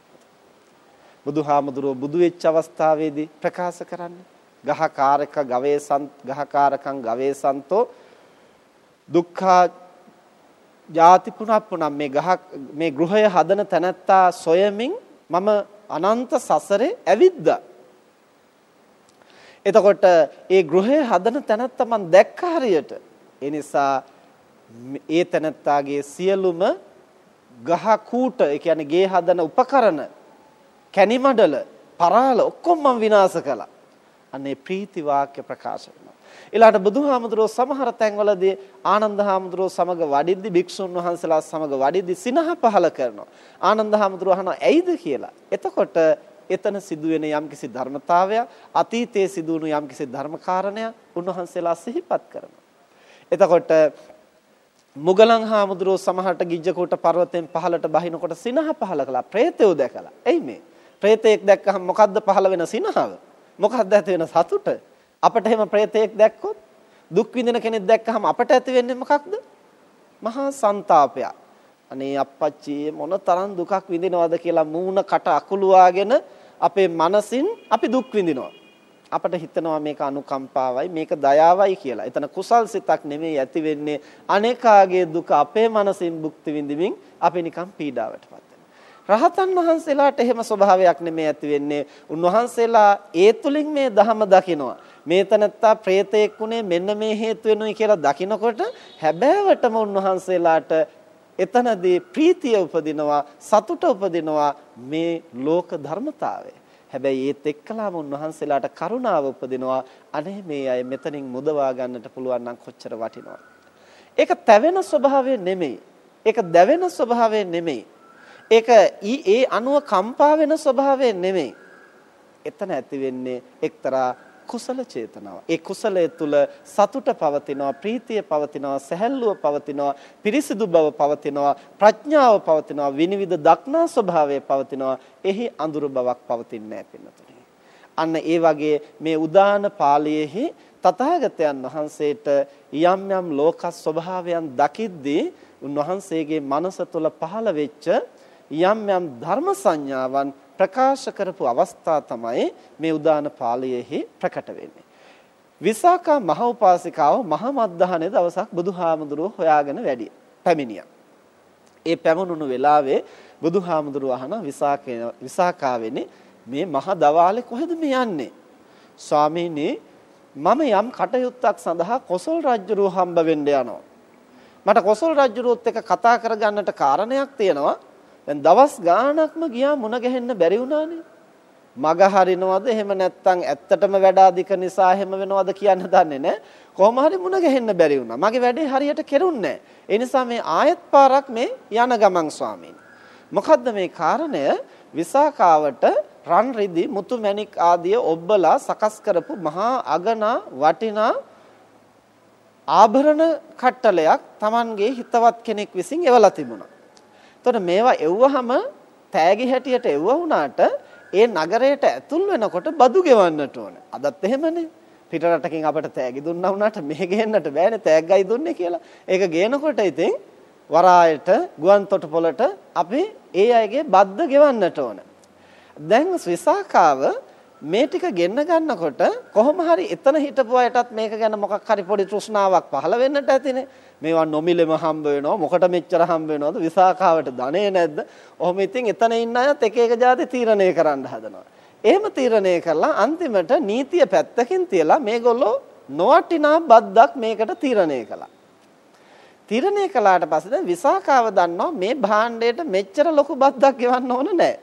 බුදුහාමුදුරුවෝ බුදු වෙච්ච අවස්ථාවේදී ප්‍රකාශ කරන්නේ ගහකාරක ගවේසන් ගහකාරකම් ගවේසන්තෝ දුක්ඛා ජාති පුනප්පුනම් මේ ගහ මේ ගෘහය හදන තැනැත්තා සොයමින් මම අනන්ත සසරේ ඇවිද්දා. එතකොට ඒ ගෘහය හදන තැනත්ත මම දැක්ක හරියට. ඒ නිසා ඒ තැනත්තාගේ සියලුම ගහ කූට ඒ කියන්නේ ගේ හදන උපකරණ කැනිමඩල පරාල ඔක්කොම මම විනාශ කළා. අනේ ප්‍රීති වාක්‍ය ප්‍රකාශ වෙනවා. ඊළාට බුදුහාමුදුරුව සමහර තැන්වලදී ආනන්ද හාමුදුරුව සමග වඩිද්දි භික්ෂුන් වහන්සේලා සමග වඩිද්දි සිනහ පහල කරනවා. ආනන්ද හාමුදුරුව අහනවා ඇයිද කියලා. එතකොට එතන සිදුවෙන යම්කිසි ධර්මතාවයක් අතීතයේ සිදුවුණු යම්කිසි ධර්මකාරණයක් උන්වහන්සේලා සිහිපත් කරනවා. එතකොට මුගලන් හාමුදුරුව සමහරට ගිජ්ජකෝට පර්වතයෙන් පහළට බහිනකොට සිනහ පහල කළා. ප්‍රේතයෝ දැකලා. එයි මේ. ප්‍රේතයෙක් දැක්කහම මොකද්ද පහළ වෙන සිනහව? මොකක්ද ඇති වෙන සතුට? අපිට එහෙම ප්‍රේතයෙක් දැක්කොත් දුක් විඳින කෙනෙක් දැක්කහම අපට ඇති වෙන්නේ මොකක්ද? මහා ਸੰతాපයක්. අනේ අප්පච්චි මොන තරම් දුකක් විඳිනවද කියලා මූණ කට අකුලුවාගෙන අපේ මනසින් අපි දුක් විඳිනවා. අපට හිතනවා මේක අනුකම්පාවයි මේක දයාවයි කියලා. එතන කුසල් සිතක් නෙමෙයි ඇති වෙන්නේ අනේකාගේ දුක අපේ මනසින් භුක්ති විඳින්මින් අපි නිකන් පීඩාවටපත් රහතන් වහන්සේලාට එහෙම ස්වභාවයක් නෙමෙයි ඇති වෙන්නේ. උන්වහන්සේලා ඒ තුලින් මේ ධහම දකිනවා. මේ තනත්තා ප්‍රේතෙක් උනේ මෙන්න මේ හේතු වෙනුයි කියලා දකිනකොට හැබෑවටම උන්වහන්සේලාට එතනදී ප්‍රීතිය උපදිනවා සතුට උපදිනවා මේ ලෝක ධර්මතාවය. හැබැයි ඒත් එක්කලාම උන්වහන්සේලාට කරුණාව උපදිනවා අනේ මේ අය මෙතනින් මුදවා ගන්නට පුළුවන් නම් කොච්චර වටිනවද. ඒක තැවෙන ස්වභාවය නෙමෙයි. ඒක දැවෙන ස්වභාවය නෙමෙයි. ඒක ඒ අනුව කම්පා වෙන ස්වභාවය නෙමෙයි. එතන ඇති වෙන්නේ එක්තරා කුසල චේතනාව. ඒ කුසලයේ තුල සතුට පවතිනවා, ප්‍රීතිය පවතිනවා, සැහැල්ලුව පවතිනවා, පිරිසිදු බව පවතිනවා, ප්‍රඥාව පවතිනවා, විනිවිද දක්නා ස්වභාවය පවතිනවා. එහි අඳුරු බවක් පවතින්නේ නැහැ අන්න ඒ වගේ මේ උදාන පාළියේහි තථාගතයන් වහන්සේට යම් යම් ලෝක ස්වභාවයන් දකිද්දී උන්වහන්සේගේ මනස තුළ පහළ වෙච්ච යම් යම් ධර්ම සංඥාවන් ප්‍රකාශ කරපු අවස්ථා තමයි මේ උදාන පාළියේහි ප්‍රකට වෙන්නේ. විසාකා මහ උපාසිකාව මහ මද්දහනේ දවසක් බුදුහාමුදුරුව හොයාගෙන වැඩි පැමිණියා. ඒ පැමුණුණු වෙලාවේ බුදුහාමුදුරුව අහන විසාකේ විසාකාවෙනි මේ මහ දවාලේ කොහෙද මේ යන්නේ? ස්වාමීනි මම යම් කටයුත්තක් සඳහා කොසල් රජුරුව හම්බ වෙන්න යනවා. මට කොසල් රජුරුවත් එක්ක කතා කරගන්නට කාරණයක් තියෙනවා. දැන් දවස් ගාණක්ම ගියා මුණ ගැහෙන්න බැරි වුණානේ. මග හරිනවද එහෙම නැත්නම් ඇත්තටම වැඩ අධික නිසා එහෙම වෙනවද කියන්න දන්නේ නැහැ. කොහොම හරි මුණ ගැහෙන්න බැරි වුණා. මගේ වැඩේ හරියට කෙරුන්නේ නැහැ. ඒ නිසා මේ ආයත් පාරක් මේ යන ගමන් ස්වාමීන්. මොකද්ද මේ කාරණය? විසාකාවට රන් රිදි මුතු මැණික් ආදිය ඔබ්බලා සකස් කරපු මහා අගනා වටිනා ආභරණ කට්ටලයක් Tamanගේ හිතවත් කෙනෙක් විසින් එවලා තිබුණා. එතකොට මේවා එව්වහම තෑගි හැටියට එව්ව වුණාට ඒ නගරයට ඇතුල් වෙනකොට බදු ගෙවන්නට ඕන. අදත් එහෙමනේ. පිට රටකින් අපිට තෑගි දුන්නා වුණාට මෙහෙ ගේන්නට බෑනේ තෑග්ගයි දුන්නේ කියලා. ඒක ගේනකොට ඉතින් වරායට ගුවන් තොටුපළට අපි ඒ අයගේ බද්ද ගෙවන්නට ඕන. දැන් විසාකාව මේ ටික ගෙන්න ගන්නකොට කොහොම හරි එතන හිටපු අයටත් මේක ගැන මොකක් හරි පොඩි තෘෂ්ණාවක් පහළ වෙන්නට ඇතිනේ. මේවා නොමිලෙම හම්බ වෙනවා. මොකට මෙච්චර හම්බ වෙනවද? විසාකාවට ධනෙ නැද්ද? ඔහොම ඉතින් එතන ඉන්න අයත් එක එක જાති තීරණය කරන්න හදනවා. එහෙම තීරණය කළා අන්තිමට නීතිය පැත්තකින් තියලා මේගොල්ලෝ නොවටිනා බද්දක් මේකට තීරණය කළා. තීරණය කළාට පස්සේ දැන් විසාකාව දන්නවා මේ භාණ්ඩයට මෙච්චර ලොකු බද්දක් ගෙවන්න ඕන නැහැ.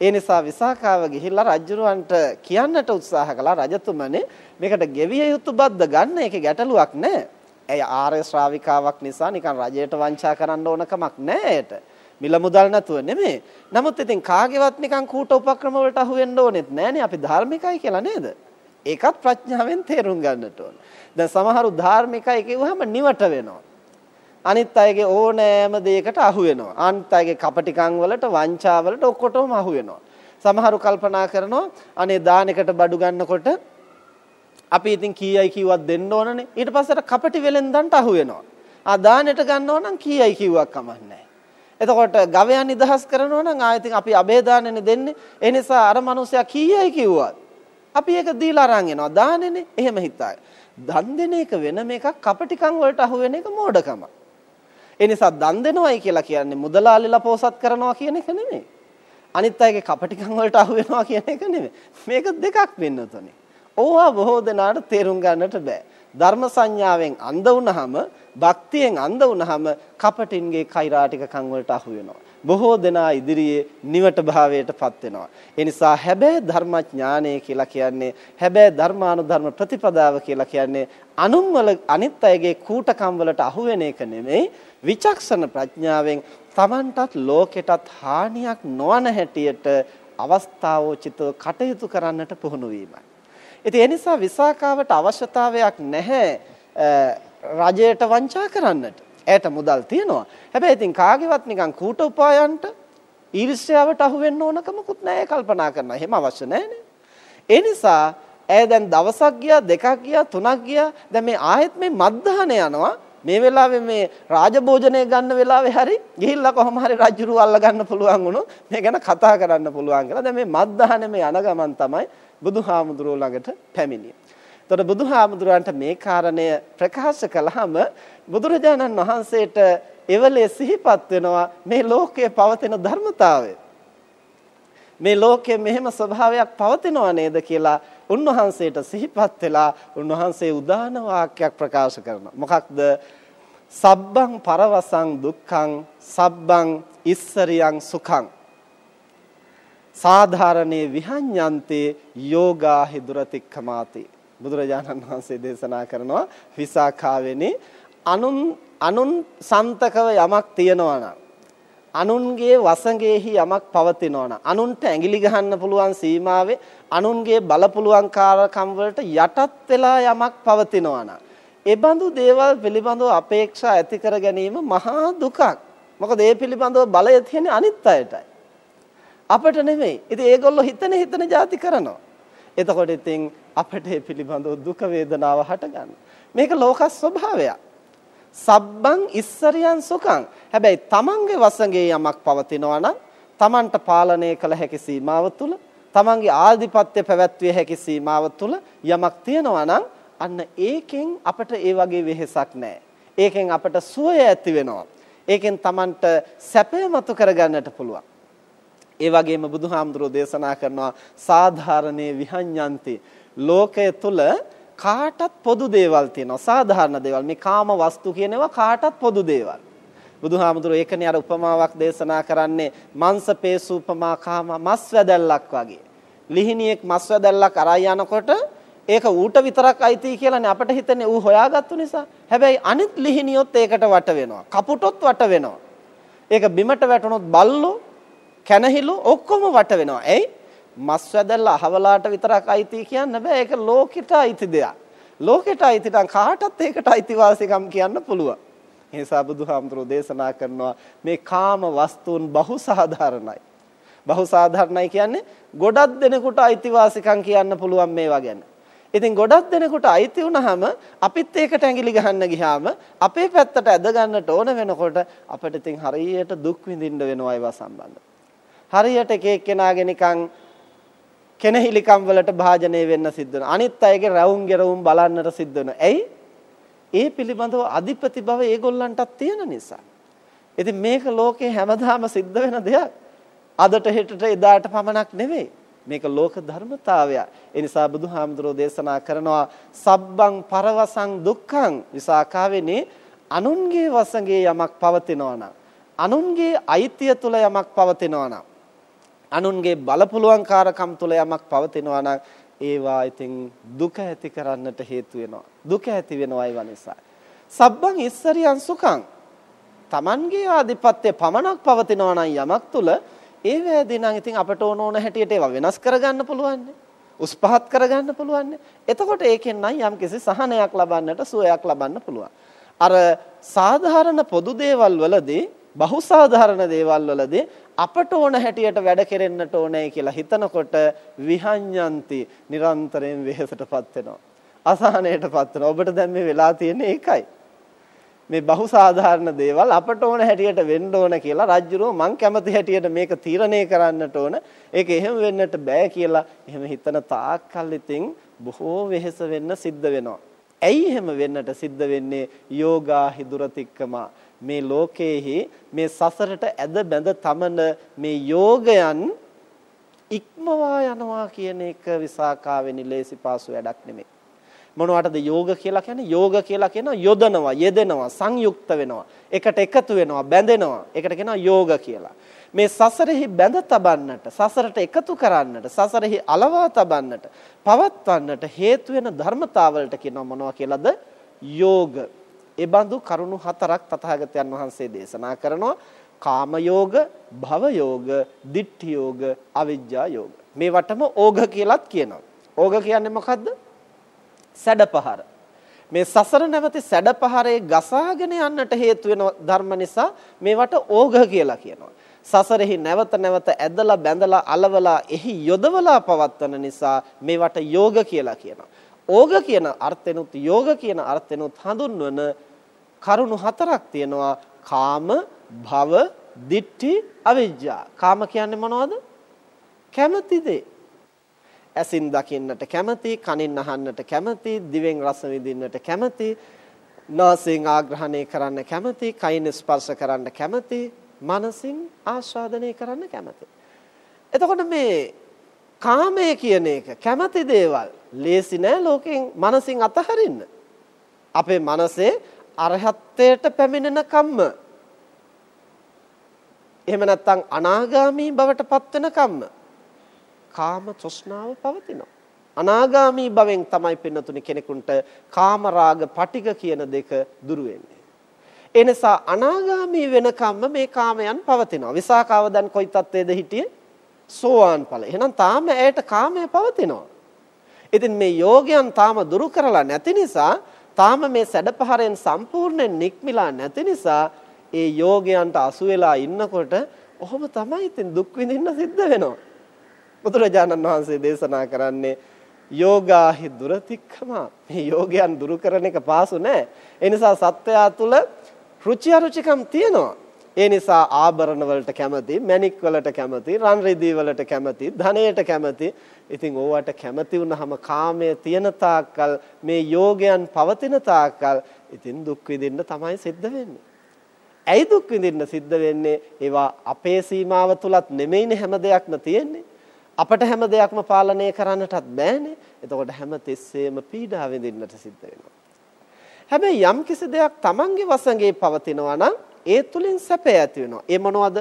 ඒ නිසා විසාකාව ගිහිල්ලා රජුරවන්ට කියන්නට උත්සාහ කළා රජතුමනි මේකට ගෙවිය යුතු බද්ද ගන්න එකේ ගැටලුවක් නැහැ. ඇය ආර්ය ශ්‍රාවිකාවක් නිසා නිකන් රජයට වංචා කරන්න ඕන කමක් නැහැ ඒට. මිල මුදල් නැතුව නෙමෙයි. නමුත් ඉතින් කාගේවත් නිකන් කූට උපක්‍රම වලට අහු වෙන්න ඕනෙත් නෑනේ අපි ධාර්මිකයි කියලා නේද? ඒකත් ප්‍රඥාවෙන් තේරුම් ගන්නට ඕන. දැන් සමහරු ධාර්මිකයි කිව්වහම නිවට වෙනවා. අනිත් අයගේ ඕනෑම දෙයකට අහු වෙනවා. අනිත් අයගේ කපටිකම් වලට වංචා වලට ඔක්කොටම අහු වෙනවා. සමහරු කල්පනා කරනවා අනේ දානෙකට බඩු ගන්නකොට අපි ඉතින් කීයයි කිව්වත් දෙන්න ඕනනේ. ඊට පස්සට කපටි වෙලෙන්දන්ට අහු වෙනවා. ආ දානෙට ගන්නව නම් කීයයි කිව්වක් කමන්නේ එතකොට ගවයන් නිදහස් කරනවා නම් ආයෙත් අපි අබේදානෙනේ දෙන්නේ. ඒ නිසා අර මනුස්සයා කීයයි කිව්වත් අපි ඒක දීලා අරන් එනවා. දානෙනේ. එහෙම හිතාය. දන් දෙන එක වෙනම එකක් කපටිකම් වලට අහු වෙන එක මෝඩකම. ඒ නිසා දන් දෙනවයි කියලා කියන්නේ මුදලාලිලා පෝසත් කරනවා කියන එක නෙමෙයි. අනිත් අයගේ කපටිකම් වලට අහු වෙනවා කියන එක නෙමෙයි. මේක දෙකක් වෙන්නතොනේ. ඕවා බොහෝ දෙනාට තේරුම් ගන්නට බෑ. ධර්ම සංඥාවෙන් අන්ධ වුනහම, භක්තියෙන් අන්ධ වුනහම කපටින්ගේ කෛරාටිකකම් වලට අහු වෙනවා. බොහෝ දෙනා ඉදිරියේ නිවට භාවයටපත් වෙනවා. ඒ නිසා හැබෑ ධර්මඥානය කියලා කියන්නේ හැබෑ ධර්මානුධර්ම ප්‍රතිපදාව කියලා කියන්නේ අනුන්වල අනිත් අයගේ කූටකම් වලට අහු වෙන එක නෙමෙයි විචක්ෂණ ප්‍රඥාවෙන් Tamanටත් ලෝකෙටත් හානියක් නොවන හැටියට අවස්ථාවෝචිතව කටයුතු කරන්නට පුහුණු වීමයි. ඉතින් ඒ නිසා විසාකාවට අවශ්‍යතාවයක් නැහැ රජයට වංචා කරන්නට. ඇයට මුදල් තියෙනවා. හැබැයි ඉතින් කාගේවත් නිකන් කූට උපායන්ට ඊර්ෂ්‍යාවට අහු වෙන්න ඕනකමකුත් නැහැ කල්පනා කරනවා. එහෙම අවශ්‍ය නැහැනේ. ඒ නිසා ඇය දැන් දවසක් ගියා දෙකක් ගියා තුනක් ගියා දැන් මේ ආයෙත් මේ මද්දහන යනවා මේ වෙලාවේ මේ රාජභෝජනය ගන්න වෙලාවේ හරි ගිහිල්ලා කොහොම හරි රජුරු අල්ල ගන්න පුළුවන් වුණොත් මේ ගැන කතා කරන්න පුළුවන් කියලා දැන් මේ මද්දහනේ මේ යන ගමන් තමයි බුදුහාමුදුරුවෝ ළඟට පැමිණියේ. එතකොට බුදුහාමුදුරන්ට මේ කාරණය ප්‍රකාශ කළාම බුදුරජාණන් වහන්සේට එවලේ සිහිපත් වෙනවා මේ ලෝකයේ පවතින ධර්මතාවය. මේ ලෝකයේ මෙහෙම ස්වභාවයක් පවතිනව නේද කියලා උන්වහන්සේට සිහිපත් වෙලා උන්වහන්සේ උදාන වාක්‍යයක් ප්‍රකාශ කරනවා. මොකක්ද? සබ්බං පරවසං දුක්ඛං සබ්බං ඉස්සරියං සුඛං සාධාරණේ විහඤ්ඤන්තේ යෝගා හිදුරතික්ඛමාති බුදුරජාණන් වහන්සේ දේශනා කරනවා විසාඛාවෙනි අනුන් අනුන් සන්තකව යමක් තියනවා නම් අනුන්ගේ වසඟෙහි යමක් පවතිනවා නම් අනුන්ට ඇඟිලි ගහන්න පුළුවන් සීමාවේ අනුන්ගේ බලපුලුවන්කාරකම් වලට යටත් වෙලා යමක් පවතිනවා නම් ඒ බඳු දේවල් පිළිබඳව අපේක්ෂා ඇති කර ගැනීම මහා දුකක්. මොකද ඒ පිළිබඳව බලය තියෙන්නේ අනිත් අයටයි. අපිට නෙමෙයි. ඉතින් ඒගොල්ලෝ හිතන හිතන જાති කරනවා. එතකොට ඉතින් අපිට මේ පිළිබඳව දුක වේදනාව හටගන්න. මේක ලෝක ස්වභාවයක්. සබ්බං ඉස්සරියන් සුඛං. හැබැයි තමන්ගේ වසඟේ යමක් පවතිනවා නම් තමන්ට පාලනය කළ හැකි සීමාව තුල තමන්ගේ ආධිපත්‍ය පැවැත්විය හැකි සීමාව තුල යමක් තියෙනවා නම් අන්න ඒකෙන් අපට ඒ වගේ වෙහෙසක් නැහැ. ඒකෙන් අපට සුවය ඇති වෙනවා. ඒකෙන් Tamanට සැපය මතු කරගන්නට පුළුවන්. ඒ වගේම බුදුහාමුදුරෝ දේශනා කරනවා සාධාරණේ විහඤ්ඤන්ති ලෝකය තුල කාටත් පොදු දේවල් තියෙනවා සාධාරණ දේවල් මේ කාම වස්තු කියන ඒවා කාටත් පොදු දේවල් බුදුහාමුදුරෝ ඒකනේ අර උපමාවක් දේශනා කරන්නේ මංශ පේසු උපමා කාම මස් වැදල්ලක් වගේ ලිහිණියෙක් මස් වැදල්ලක් අරයි යනකොට ඒක ඌට විතරක් අයිති කියලානේ අපිට හිතන්නේ ඌ හොයාගත්තු නිසා. හැබැයි අනිත් ලිහිණියොත් ඒකට වට වෙනවා. කපුටොත් වට වෙනවා. ඒක බිමට වැටුනොත් බල්ලෝ කැනහිලු ඔක්කොම වට වෙනවා. ඇයි? මස් වැදල්ල අහවලාට විතරක් අයිති කියන්න බෑ. ඒක ලෝකෙට අයිති දෙයක්. ලෝකෙට අයිති නම් කාටත් ඒකට අයිතිවාසිකම් කියන්න පුළුවන්. ඒ නිසා බුදුහාමුදුරෝ දේශනා කරනවා මේ කාම වස්තුන් බහුසාධාරණයි. බහුසාධාරණයි කියන්නේ ගොඩක් දෙනෙකුට අයිතිවාසිකම් කියන්න පුළුවන් මේවා ගැන. ඉතින් ගොඩක් දෙනෙකුට අයිති වුනහම අපිත් ඒකට ඇඟිලි ගහන්න ගියාම අපේ පැත්තට ඇද ගන්නට ඕන වෙනකොට අපිට ඉතින් හරියට දුක් විඳින්න වෙනවා ඒවා සම්බන්ධව. හරියට එක එක්කෙනාගේ නිකන් කෙනහිලිකම් වලට භාජනය වෙන්න සිද්ධ වෙනවා. අනිත් අයගේ රැවුම් ගෙරවුම් බලන්නට සිද්ධ වෙනවා. ඇයි? ඒ පිළිබඳව අධිපති බව ඒගොල්ලන්ටත් තියෙන නිසා. ඉතින් මේක ලෝකේ හැමදාම සිද්ධ වෙන දෙයක්. අදට හෙටට එදාට පමණක් නෙවෙයි. මේක ලෝක ධර්මතාවය. ඒ නිසා බුදුහාමුදුරෝ දේශනා කරනවා සබ්බං පරවසං දුක්ඛං විසාකාවෙනේ අනුන්ගේ වසඟේ යමක් පවතිනවා නම් අනුන්ගේ අයිතිය තුල යමක් පවතිනවා නම් අනුන්ගේ බලපුලුවන්කාරකම් තුල යමක් පවතිනවා නම් ඒවා ඉතින් දුක ඇති කරන්නට හේතු වෙනවා. දුක ඇති වෙනවා ඒවා නිසා. සබ්බං ඉස්සරියන් සුඛං. Tamanගේ ආධිපත්‍ය පමණක් පවතිනවා නම් යමක් තුල ඒ වේදී නම් ඉතින් අපට ඕන ඕන හැටියට ඒවා වෙනස් කරගන්න පුළුවන්. උස් පහත් කරගන්න පුළුවන්. එතකොට ඒකෙන් නම් යම්කිසි සහනයක් ලබන්නට සුවයක් ලබන්න පුළුවන්. අර සාධාරණ පොදු දේවල් වලදී බහුසාධාරණ දේවල් වලදී අපට ඕන හැටියට වැඩ කෙරෙන්නට ඕනේ කියලා හිතනකොට විහඤ්ඤන්ති නිරන්තරයෙන් වෙහෙසටපත් වෙනවා. අසහනයටපත් වෙනවා. ඔබට දැන් මේ වෙලා තියෙන්නේ ඒකයි. මේ බහුසාධාරණ දේවල් අපට ඕන හැටියට වෙන්න ඕන කියලා රජ්ජුරුව මං කැමති හැටියට මේක තීරණය කරන්නට ඕන. ඒක එහෙම වෙන්නට බෑ කියලා එහෙම හිතන තාක්කල් ඉතින් බොහෝ වෙහෙස වෙන්න සිද්ධ වෙනවා. ඇයි එහෙම වෙන්නට සිද්ධ වෙන්නේ? යෝගා හිදුරතික්කමා මේ ලෝකයේහි මේ සසරට ඇද බැඳ තමන මේ යෝගයන් ඉක්මවා යනවා කියන එක විසාකාවෙනි ලේසි පාසු වැඩක් නෙමෙයි. මොනවටද යෝග කියලා කියන්නේ? යෝග කියලා කියනවා යොදනවා, යෙදෙනවා, සංයුක්ත වෙනවා, එකට එකතු වෙනවා, බැඳෙනවා. ඒකට කියනවා යෝග කියලා. මේ සසරෙහි බැඳ තබන්නට, සසරට එකතු කරන්නට, සසරෙහි අලවා තබන්නට, පවත්වන්නට හේතු වෙන ධර්මතාවලට කියනවා මොනවා කියලාද? යෝග. ඒ බඳු කරුණු හතරක් තථාගතයන් වහන්සේ දේශනා කරනවා කාම යෝග, භව යෝග, ditthi යෝග, අවිජ්ජා යෝග. මේවටම ඕඝ කියලාත් කියනවා. ඕඝ කියන්නේ මොකද්ද? සැඩපහර. මේ සසර නැවති සැඩපහරේ ගසාගෙන යන්නට හේතු වෙන ධර්ම නිසා මේවට ඕඝ කියලා කියනවා. සසරෙහි නැවත නැවත ඇදලා බැඳලා අලවලා එහි යොදවලා පවත්වන නිසා මේවට යෝග කියලා කියනවා. ඕග කියන අර්ථෙනුත් යෝග කියන අර්ථෙනුත් හඳුන්වන කරුණු හතරක් තියෙනවා. කාම භව දිට්ඨි අවිජ්ජා. කාම කියන්නේ මොනවද? කැමැති දේ. ඇසින් දකින්නට කැමැති කනින් අහන්නට කැමැති දිවෙන් රස විඳින්නට කැමැති නාසයෙන් ආග්‍රහණය කරන්න කැමැති කයින් ස්පර්ශ කරන්න කැමැති මනසින් ආස්වාදනය කරන්න කැමැති. එතකොට මේ කාමය කියන එක කැමැති දේවල් ලේසි නෑ ලෝකෙන් මනසින් අතහරින්න. අපේ මනසේ අරහත්ත්වයට පැමිණෙන කම්ම එහෙම නැත්නම් අනාගාමී බවට පත් වෙන කම්ම කාම තෘෂ්ණාව පවතිනවා. අනාගාමී භවෙන් තමයි පින්නතුනි කෙනෙකුට කාම රාග පටිග කියන දෙක දුරු වෙන්නේ. ඒ නිසා අනාගාමී වෙනකම්ම මේ කාමයන් පවතිනවා. විසාකාව දැන් කොයි තත්ත්වයේද හිටියේ? සෝවාන් ඵල. එහෙනම් තාම ඇයට කාමය පවතිනවා. ඉතින් මේ යෝගයන් තාම දුරු කරලා නැති නිසා තාම මේ සැඩපහරෙන් සම්පූර්ණයෙන් නික්මිලා නැති නිසා ඒ යෝගයන්ට අසු වෙලා ඉන්නකොට ඔහොම තමයි ඉතින් දුක් විඳින්න සිද්ධ වෙනවා. බුදුරජාණන් වහන්සේ දේශනා කරන්නේ යෝගාහි දුරතික්කම මේ යෝගයන් දුරු කරන එක පාසු නෑ. ඒ නිසා සත්වයා තුල රුචි අරුචිකම් තියෙනවා. ඒ නිසා ආභරණ වලට කැමති, මැණික් වලට කැමති, රන් රිදී වලට කැමති, ධනයට කැමති. ඉතින් ඕවට කැමති වුනහම කාමයේ තියෙන තාක්කල් මේ යෝගයන් පවතින තාක්කල් ඉතින් දුක් විඳින්න තමයි සිද්ධ වෙන්නේ. ඇයි දුක් විඳින්න සිද්ධ වෙන්නේ? ඒවා අපේ සීමාව තුලත් නෙමෙයිනේ හැම දෙයක්ම තියෙන්නේ. අපට හැම දෙයක්ම පාලනය කරන්නටත් බෑනේ. එතකොට හැම තිස්සෙම පීඩා විඳින්නට සිද්ධ වෙනවා. හැබැයි යම් කිසි දෙයක් Tamange වසඟේ පවතිනවා නම් ඒ තුලින් සැපය ඇති වෙනවා. ඒ මොනවද?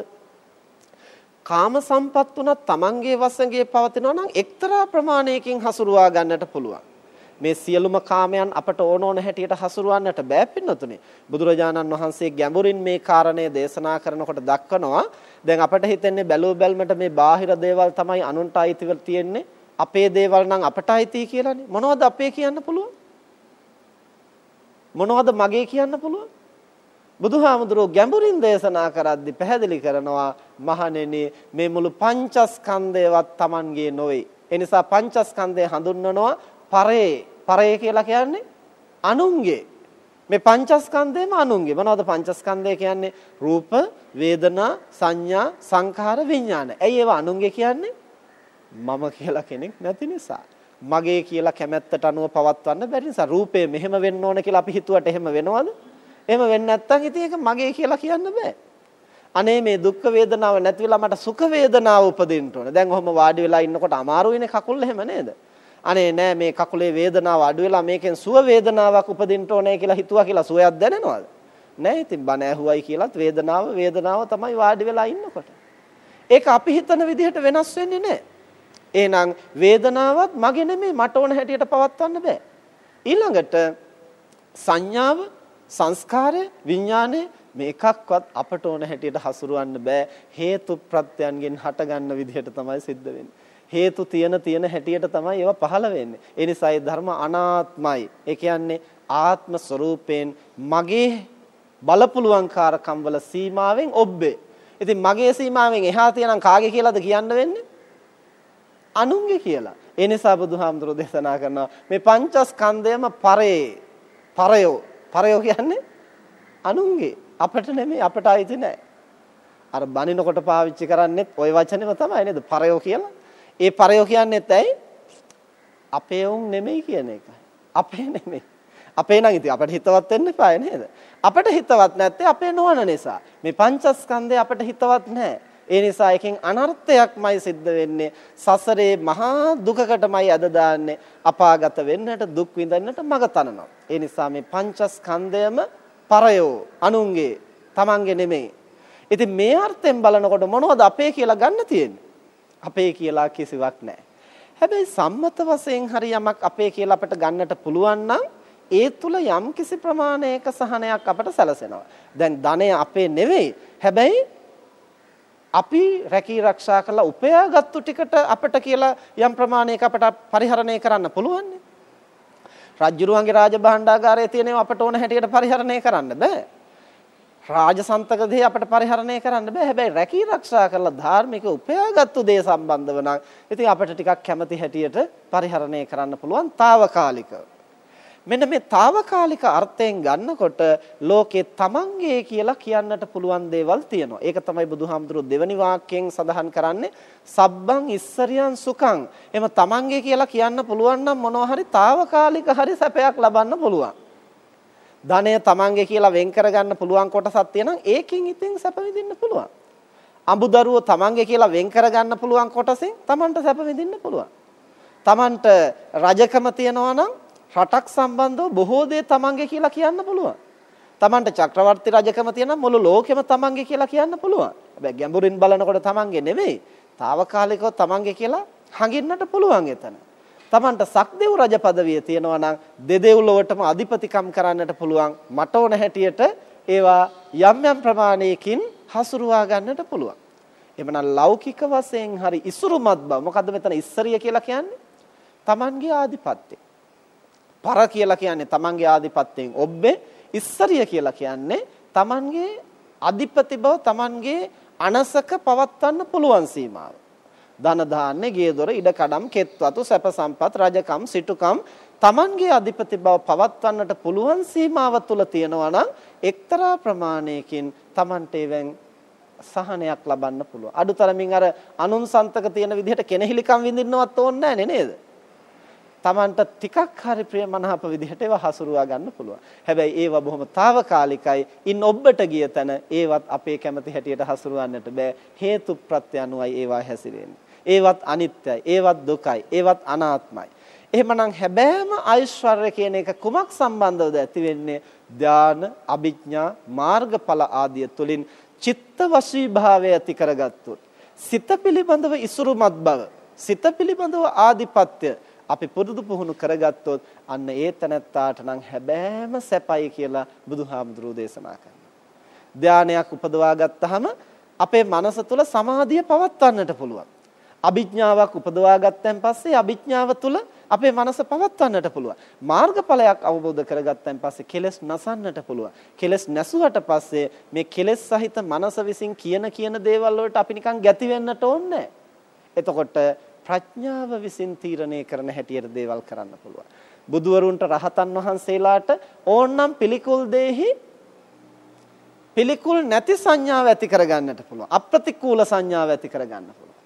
කාම සම්පත් උනත් Tamange වසඟේ පවතිනවා නම් එක්තරා ප්‍රමාණයකින් හසුරුවා ගන්නට පුළුවන්. මේ සියලුම කාමයන් අපට ඕන ඕන හැටියට හසුරවන්නට බෑ පින්නතුනේ. බුදුරජාණන් වහන්සේ ගැඹුරින් මේ කාරණය දේශනා කරනකොට දක්වනවා දැන් අපට හිතෙන්නේ බැලුව බැලමට මේ බාහිර දේවල් තමයි අනුන්ට අයිතිව තියෙන්නේ. අපේ දේවල් නම් අපට අයිති කියලානේ. මොනවද අපේ කියන්න පුළුවන්? මොනවද මගේ කියන්න පුළුවන්? බුදුහාමුදුරුවෝ ගැඹුරින් දේශනා කරද්දි පැහැදිලි කරනවා මහණෙනි මේ මුළු පංචස්කන්ධයවත් Tamanගේ නොවේ. ඒ නිසා පංචස්කන්ධය හඳුන්වනවා පරේ. පරේ කියලා කියන්නේ අනුන්ගේ. මේ පංචස්කන්ධයම අනුන්ගේ. මොනවද පංචස්කන්ධය කියන්නේ? රූප, වේදනා, සංඥා, සංඛාර, විඥාන. ඇයි ඒවා අනුන්ගේ කියන්නේ? මම කියලා කෙනෙක් නැති නිසා. මගේ කියලා කැමැත්තට අනුව පවත්වන්න බැරි නිසා රූපය මෙහෙම වෙන්න ඕන කියලා අපි හිතුවට එහෙම වෙනවද? එහෙම වෙන්නේ නැත්නම් ඉතින් ඒක මගේ කියලා කියන්න බෑ. අනේ මේ දුක් වේදනාව නැති වෙලා මට සුඛ වේදනාව උපදින්න ඕන. දැන් ඔහොම වාඩි වෙලා ඉන්නකොට අමාරුයිනේ කකුල් එහෙම නේද? අනේ නෑ මේ කකුලේ වේදනාව අඩු වෙලා මේකෙන් සුව වේදනාවක් උපදින්න ඕනේ කියලා හිතුවා කියලා සුවයක් දැනෙනවද? නෑ ඉතින් බණ ඇහුවයි කියලත් වේදනාව වේදනාව තමයි වාඩි වෙලා ඉන්නකොට. ඒක අපි හිතන විදිහට වෙනස් වෙන්නේ නෑ. එහෙනම් වේදනාවත් මගේ නෙමෙයි මට ඕන හැටියට පවත්වන්න බෑ. ඊළඟට සංඥාව, සංස්කාරය, විඥානය මේකක්වත් අපට ඕන හැටියට හසුරවන්න බෑ. හේතු ප්‍රත්‍යයන්ගෙන් හටගන්න විදිහට තමයි සිද්ධ වෙන්නේ. හේතු තියෙන තියෙන හැටියට තමයි ඒවා පහළ වෙන්නේ. ඒ නිසා ඒ ධර්ම අනාත්මයි. ඒ කියන්නේ ආත්ම ස්වરૂපයෙන් මගේ බලපුලුවන්කාරකම් වල සීමාවෙන් ඔබ්බේ. ඉතින් මගේ සීමාවෙන් එහා තියනම් කාගේ කියලාද කියන්න වෙන්නේ? අනුන්ගේ කියලා. ඒ නිසා බුදුහාමුදුරෝ දේශනා කරනවා මේ පංචස්කන්ධයම පරේ පරයෝ පරයෝ කියන්නේ අනුන්ගේ අපිට නෙමෙයි අපට අයිති නෑ. අර බනිනකොට පාවිච්චි කරන්නේ ওই වචනේම තමයි නේද පරයෝ කියලා. ඒ පරයෝ කියන්නේත් ඇයි? අපේ උන් නෙමෙයි කියන එකයි. අපේ නෙමෙයි. අපේ නම් ඉතින් අපිට හිතවත් වෙන්න එපාය නේද? අපිට හිතවත් නැත්තේ අපේ නොවන නිසා. මේ පංචස්කන්ධය අපිට හිතවත් නැහැ. ඒ නිසා එකෙන් අනර්ථයක්මයි සිද්ධ වෙන්නේ. සසරේ මහා දුකකටමයි අද දාන්නේ. අපාගත වෙන්නට දුක් විඳින්නට මග තනනවා. ඒ නිසා මේ පංචස්කන්ධයම පරයෝ අනුන්ගේ තමන්ගේ නෙමෙයි. ඉතින් මේ අර්ථයෙන් බලනකොට මොනවද අපේ කියලා ගන්න තියෙන්නේ? අපේ කියලා කිසිවක් නැහැ. හැබැයි සම්මත වශයෙන් හරි යමක් අපේ කියලා අපිට ගන්නට පුළුවන් නම් ඒ තුල යම් කිසි ප්‍රමාණයක සහනයක් අපට සැලසෙනවා. දැන් ධනය අපේ නෙවෙයි. හැබැයි අපි රැකී ආරක්ෂා කරලා උපයාගත්තු ටිකට අපිට කියලා යම් ප්‍රමාණයක අපට පරිහරණය කරන්න පුළුවන් නේ. රජ්ජුරුවන්ගේ රාජභාණ්ඩාගාරයේ තියෙනව අපට ඕන හැටියට පරිහරණය කරන්න බෑ. රාජසන්තක දේ අපට පරිහරණය කරන්න බෑ. හැබැයි රැකී ආරක්ෂා කරලා ධාර්මික උපයාගත්තු දේ සම්බන්ධව නම් ඉතින් අපිට ටිකක් කැමති හැටියට පරිහරණය කරන්න පුළුවන් తాවකාලිකව. මෙන්න මේ తాවකාලික අර්ථයෙන් ගන්නකොට ලෝකේ තමන්ගේ කියලා කියන්නට පුළුවන් දේවල් තියෙනවා. ඒක තමයි බුදුහාමුදුරුවෝ දෙවනි වාක්‍යයෙන් සඳහන් කරන්නේ සබ්බං ඉස්සරියන් සුඛං. එම තමන්ගේ කියලා කියන්න පුළුවන් නම් මොනවා හරි తాවකාලික හරි සැපයක් ලබන්න පුළුවන්. ධනය තමන්ගේ කියලා වෙන් කරගන්න පුළුවන් කොටසක් තියෙනවා. ඒකෙන් ඉතින් සැප විඳින්න පුළුවන්. අඹදරුව තමන්ගේ කියලා වෙන් කරගන්න පුළුවන් කොටසෙන් තමන්ට සැප විඳින්න පුළුවන්. තමන්ට රජකම තියනවා නම් රටක් සම්බන්ධව බොහෝ දේ තමන්ගේ කියලා කියන්න පුළුවන්. තමන්ට චක්‍රවර්ති රජකම තියෙන මුළු ලෝකෙම තමන්ගේ කියලා කියන්න පුළුවන්. හැබැයි ගැඹුරින් බලනකොට තමන්ගේ නෙමෙයි. తాවකාලිකව තමන්ගේ කියලා හඟින්නට පුළුවන් එතන. තමන්ට සක්දෙව් රජ පදවිය තියෙනවා නම් දෙදෙව්ලොවටම අධිපතිකම් කරන්නට පුළුවන්. මට ඕන හැටියට ඒවා යම් යම් ප්‍රමාණයකින් හසුරුවා ගන්නට පුළුවන්. එමනම් ලෞකික වශයෙන් හරි ඉසුරුමත් බව. මොකද්ද මෙතන ඉස්සරිය කියලා කියන්නේ? තමන්ගේ ආධිපත්‍යය. පර කියලා කියන්නේ තමන්ගේ ආධිපත්‍යයෙන් ඔබ්බේ ඉස්සරිය කියලා කියන්නේ තමන්ගේ අධිපති බව තමන්ගේ අනසක පවත්වන්න පුළුවන් සීමාව. ධන දාන්නේ ගේ දොර ඉඩ කඩම් කෙත්වතු සැප සම්පත් රජකම් සිටුකම් තමන්ගේ අධිපති බව පවත්වන්නට පුළුවන් සීමාව තුල තියෙනවා නම් එක්තරා ප්‍රමාණයකින් Tamante එවෙන් සහනයක් ලබන්න පුළුවන්. අඩුතරමින් අර අනුන් සන්තක තියෙන විදිහට කෙනෙහිලිකම් විඳින්නවත් ඕනේ නැහැ නේද? Tamanට ටිකක් හරි ප්‍රියමනාප විදිහට ඒවා හසුරුවා ගන්න පුළුවන්. හැබැයි ඒවා බොහොම తాවකාලිකයි. ඉන් ඔබට ගිය තැන ඒවත් අපේ කැමති හැටියට හසුරුවන්නට බෑ. හේතු ප්‍රත්‍ය අනුවයි ඒවා හැසිරෙන්නේ. ඒවත් අනිත්‍යයි. ඒවත් දුකයි. ඒවත් අනාත්මයි. එහෙමනම් හැබෑම ඓශ්වර්ය කියන එක කුමක් සම්බන්ධවද ඇති වෙන්නේ? ධාන, අභිඥා, මාර්ගඵල ආදිය තුලින් චිත්ත වශීභාවය ඇති කරගත්තොත් සිත පිළිබඳව ඉසුරුමත් බව, සිත පිළිබඳව ආධිපත්‍ය අපි පුරුදු පුහුණු කරගත්තොත් අන්න ඒ තැනත්තාට නම් හැබෑම සැපයි කියලා බුදුහාමුදුරුවෝ දේශනා කරනවා. ධානයක් උපදවා ගත්තාම අපේ මනස තුල සමාධිය පවත්වන්නට පුළුවන්. අභිඥාවක් උපදවා ගත්තන් පස්සේ අභිඥාව තුල අපේ මනස පවත්වන්නට පුළුවන්. මාර්ගඵලයක් අවබෝධ කරගත්තන් පස්සේ කෙලෙස් නසන්නට පුළුවන්. කෙලෙස් නැසුවට පස්සේ මේ කෙලෙස් සහිත මනස විසින් කියන කියන දේවල් වලට අපි නිකන් ගැති වෙන්නට ඕනේ එතකොට ප්‍රඥාව විසින් තීරණය කරන හැටියට දේවල් කරන්න පුළුවන්. බුදුවරුන්ට රහතන් වහන්සේලාට ඕනනම් පිළිකුල් දෙහි පිළිකුල් නැති සංඥාව ඇති කරගන්නට පුළුවන්. අප්‍රතිකූල සංඥාව ඇති කරගන්න පුළුවන්.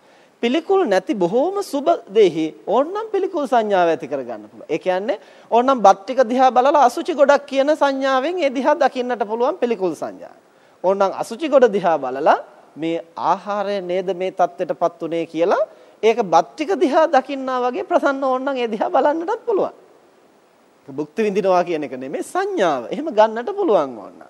පිළිකුල් නැති බොහෝම සුබ දෙහි ඕන්නම් පිළිකුල් සංඥාව ඇති කරගන්න පුළුවන්. ඒ කියන්නේ ඕන්නම් බත් ටික දිහා බලලා අසුචි ගොඩක් කියන සංඥාවෙන් ඒ දිහා දකින්නට පුළුවන් පිළිකුල් සංඥා. ඕන්නම් අසුචි ගොඩ දිහා බලලා මේ ආහාරය නේද මේ தත්ත්වයටපත් උනේ කියලා ඒක බත් ටික දිහා දකින්නා වගේ ප්‍රසන්න ඕන්නම් ඒ දිහා බලන්නටත් පුළුවන්. භුක්ති විඳිනවා කියන එක නෙමෙයි සංඥාව. එහෙම ගන්නට පුළුවන් ඕන්නම්.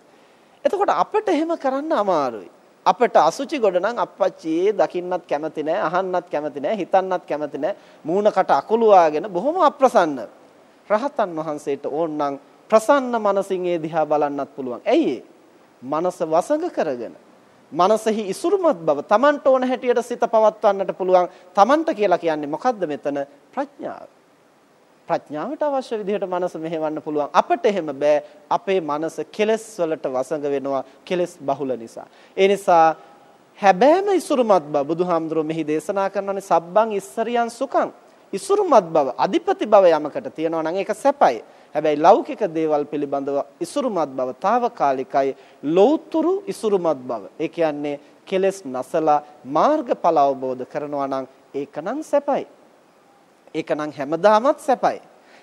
එතකොට අපිට එහෙම කරන්න අමාරුයි. අපට අසුචි ගොඩ නම් අප්පච්චි දකින්නත් කැමති නැහැ අහන්නත් කැමති නැහැ හිතන්නත් කැමති නැහැ මූණකට අකුළු ආගෙන බොහොම අප්‍රසන්න රහතන් වහන්සේට ඕනනම් ප්‍රසන්න මනසින් ඒ දිහා බලන්නත් පුළුවන් ඇයි මනස වසඟ කරගෙන මනසෙහි ඉසුරුමත් බව Tamanට ඕන හැටියට සිත පවත්වන්නට පුළුවන් Tamanට කියලා කියන්නේ මොකද්ද මෙතන ප්‍රඥාව ප්‍රඥාවට අවශ්‍ය විදිහට මනස මෙහෙවන්න පුළුවන්. අපට එහෙම බෑ. අපේ මනස කෙලස් වලට වසඟ වෙනවා කෙලස් බහුල නිසා. ඒ නිසා හැබෑම ඉසුරුමත් බව බුදුහාමුදුරුවෝ මෙහි දේශනා කරනවානේ සබ්බං ඉස්සරියන් සුඛං. ඉසුරුමත් බව අධිපති බව යමකට තියෙනවා නම් ඒක සැපයි. හැබැයි ලෞකික දේවල් පිළිබඳව ඉසුරුමත් බව తాවකාලිකයි ලෞතුරු ඉසුරුමත් බව. ඒ කියන්නේ කෙලස් නැසලා මාර්ගඵල අවබෝධ කරනවා නම් ඒකනම් සැපයි. ඒක නම් හැමදාමත් සැපයි.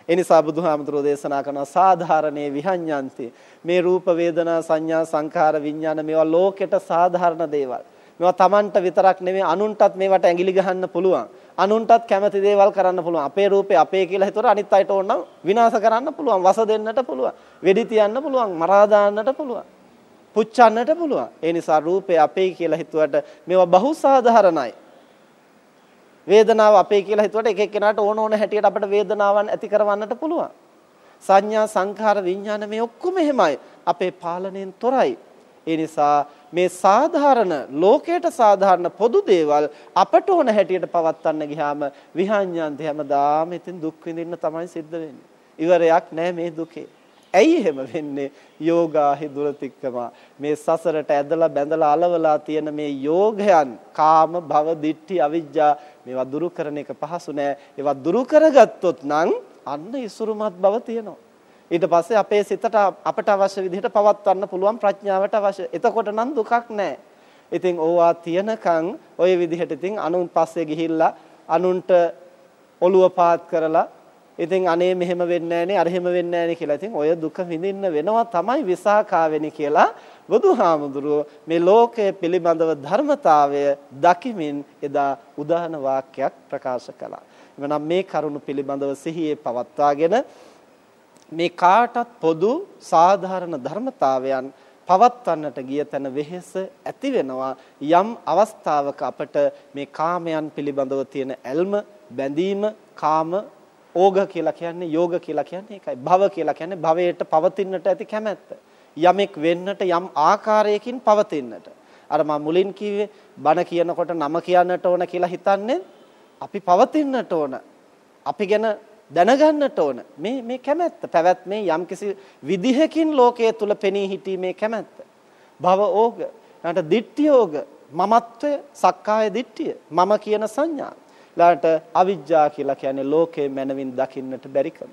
ඒ නිසා බුදුහාමුදුරෝ දේශනා කරන සාධාරණේ විහඤ්ඤාන්ති මේ රූප වේදනා සංඥා සංඛාර විඥාන මේවා ලෝකෙට සාධාරණ දේවල්. මේවා Tamanට විතරක් නෙමෙයි අනුන්ටත් මේවට ඇඟිලි ගහන්න පුළුවන්. අනුන්ටත් කැමති දේවල් කරන්න පුළුවන්. අපේ රූපේ අපේ කියලා හිතුවට අනිත් අයට ඕනනම් විනාශ කරන්න පුළුවන්. වස දෙන්නට පුළුවන්. වෙඩි තියන්න පුළුවන්. මරා දාන්නට පුළුවන්. පුච්චන්නට පුළුවන්. ඒ නිසා රූපේ අපේ කියලා හිතුවට මේවා බහු සාධාරණයි. වේදනාව අපේ කියලා හිතුවට එක එක්කෙනාට ඕන ඕන හැටියට අපිට වේදනාවන් ඇති කරවන්නට පුළුවන්. සංඥා සංඛාර විඥාන මේ ඔක්කොම එහෙමයි. අපේ පාලනයෙන් තොරයි. ඒ නිසා මේ සාධාරණ ලෝකයට සාධාරණ පොදු දේවල් අපට ඕන හැටියට පවත්වන්න ගියාම විහාඤ්ඤාන්ත හැමදාම ඉතින් දුක් විඳින්න තමයි සිද්ධ වෙන්නේ. ඉවරයක් නැහැ මේ දුකේ. ඇයි එහෙම වෙන්නේ? යෝගාහි දුරතික්කම මේ සසරට ඇදලා බැඳලා අලවලා තියෙන මේ යෝගයන් කාම භව දිට්ඨි අවිජ්ජා මේවා දුරු කරන එක පහසු නෑ. ඒවා දුරු කරගත්තොත් නම් අන්න ඉසුරුමත් බව තියෙනවා. ඊට පස්සේ අපේ සිතට අපට අවශ්‍ය විදිහට පවත්වන්න පුළුවන් ප්‍රඥාවට අවශ්‍ය. එතකොට නම් දුකක් නෑ. ඉතින් ඕවා තියනකන් ওই විදිහට ඉතින් අනුන් පස්සේ ගිහිල්ලා අනුන්ට ඔළුව පාත් කරලා ඉතින් අනේ මෙහෙම වෙන්නේ නැහනේ අර එහෙම වෙන්නේ නැහනේ කියලා. ඉතින් ඔය දුක විඳින්න වෙනවා තමයි විසාකාවෙනි කියලා බුදුහාමුදුරුව මේ ලෝකයේ පිළිබඳව ධර්මතාවය දකිමින් එදා උදාන වාක්‍යයක් ප්‍රකාශ කළා. එවනම් මේ කරුණු පිළිබඳව සිහියේ පවත්වාගෙන මේ කාටත් පොදු සාධාරණ ධර්මතාවයන් පවත්වන්නට ගිය තැන වෙහෙස ඇති වෙනවා යම් අවස්ථාවක අපට මේ කාමයන් පිළිබඳව තියෙන ඇල්ම බැඳීම කාම ඕග කියලා කියන්නේ යෝග කියලා කියන්නේ ඒකයි. භව කියලා කියන්නේ භවයට පවතින්නට ඇති කැමැත්ත. යමෙක් වෙන්නට යම් ආකාරයකින් පවතින්නට. අර මම මුලින් කිව්වේ බණ කියනකොට නම කියන්නට ඕන කියලා හිතන්නේ අපි පවතින්නට ඕන. අපි ගැන දැනගන්නට ඕන. මේ මේ කැමැත්ත පැවැත්මේ යම්කිසි විදිහකින් ලෝකයේ තුල පෙනී සිටීමේ කැමැත්ත. භව ඕග. ඊට දිට්ඨිය ඕග. මමත්වය, සක්කාය දිට්ඨිය, මම කියන සංඥා. ඊළඟට අවිජ්ජා කියලා කියන්නේ ලෝකේ මනවින් දකින්නට බැරිකම.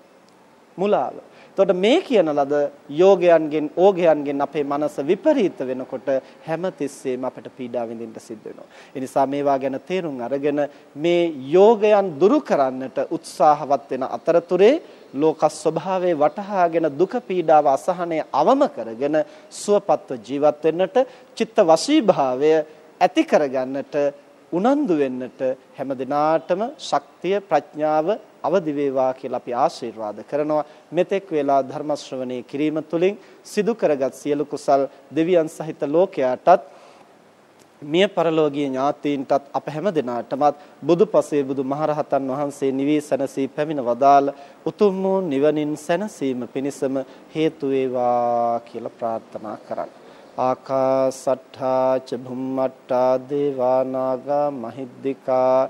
මුලාව. එතකොට මේ කියන ලද යෝගයන්ගෙන් ඕගයන්ගෙන් අපේ මනස විපරීත වෙනකොට හැමතිස්සෙම අපට පීඩා විඳින්න සිද්ධ වෙනවා. ඒ නිසා මේවා ගැන තේරුම් අරගෙන මේ යෝගයන් දුරු කරන්නට උත්සාහවත් වෙන අතරතුරේ ලෝක ස්වභාවයේ වටහාගෙන දුක පීඩාව අසහනය අවම කරගෙන සුවපත්ව ජීවත් වෙන්නට චිත්ත වශීභාවය ඇති කරගන්නට උනන්දු වෙන්නට හැම දිනාටම ශක්තිය ප්‍රඥාව අවදි වේවා කියලා අපි ආශිර්වාද කරනවා මෙතෙක් වේලා ධර්ම ශ්‍රවණේ කිරීම තුළින් සිදු කරගත් සියලු කුසල් දෙවියන් සහිත ලෝකයාටත් මිය පරලෝකීය ඥාතීන්ටත් අප හැම දිනාටමත් බුදුපසේ බුදු මහරහතන් වහන්සේ නිවී සැනසී පැමිණ වදාළ උතුම් වූ නිවනින් සැනසීම පිණිසම හේතු වේවා කියලා ප්‍රාර්ථනා කරන්න. ආකාසට්ඨා ච භුම්මට්ඨා දේවා නාග මහිද්దికා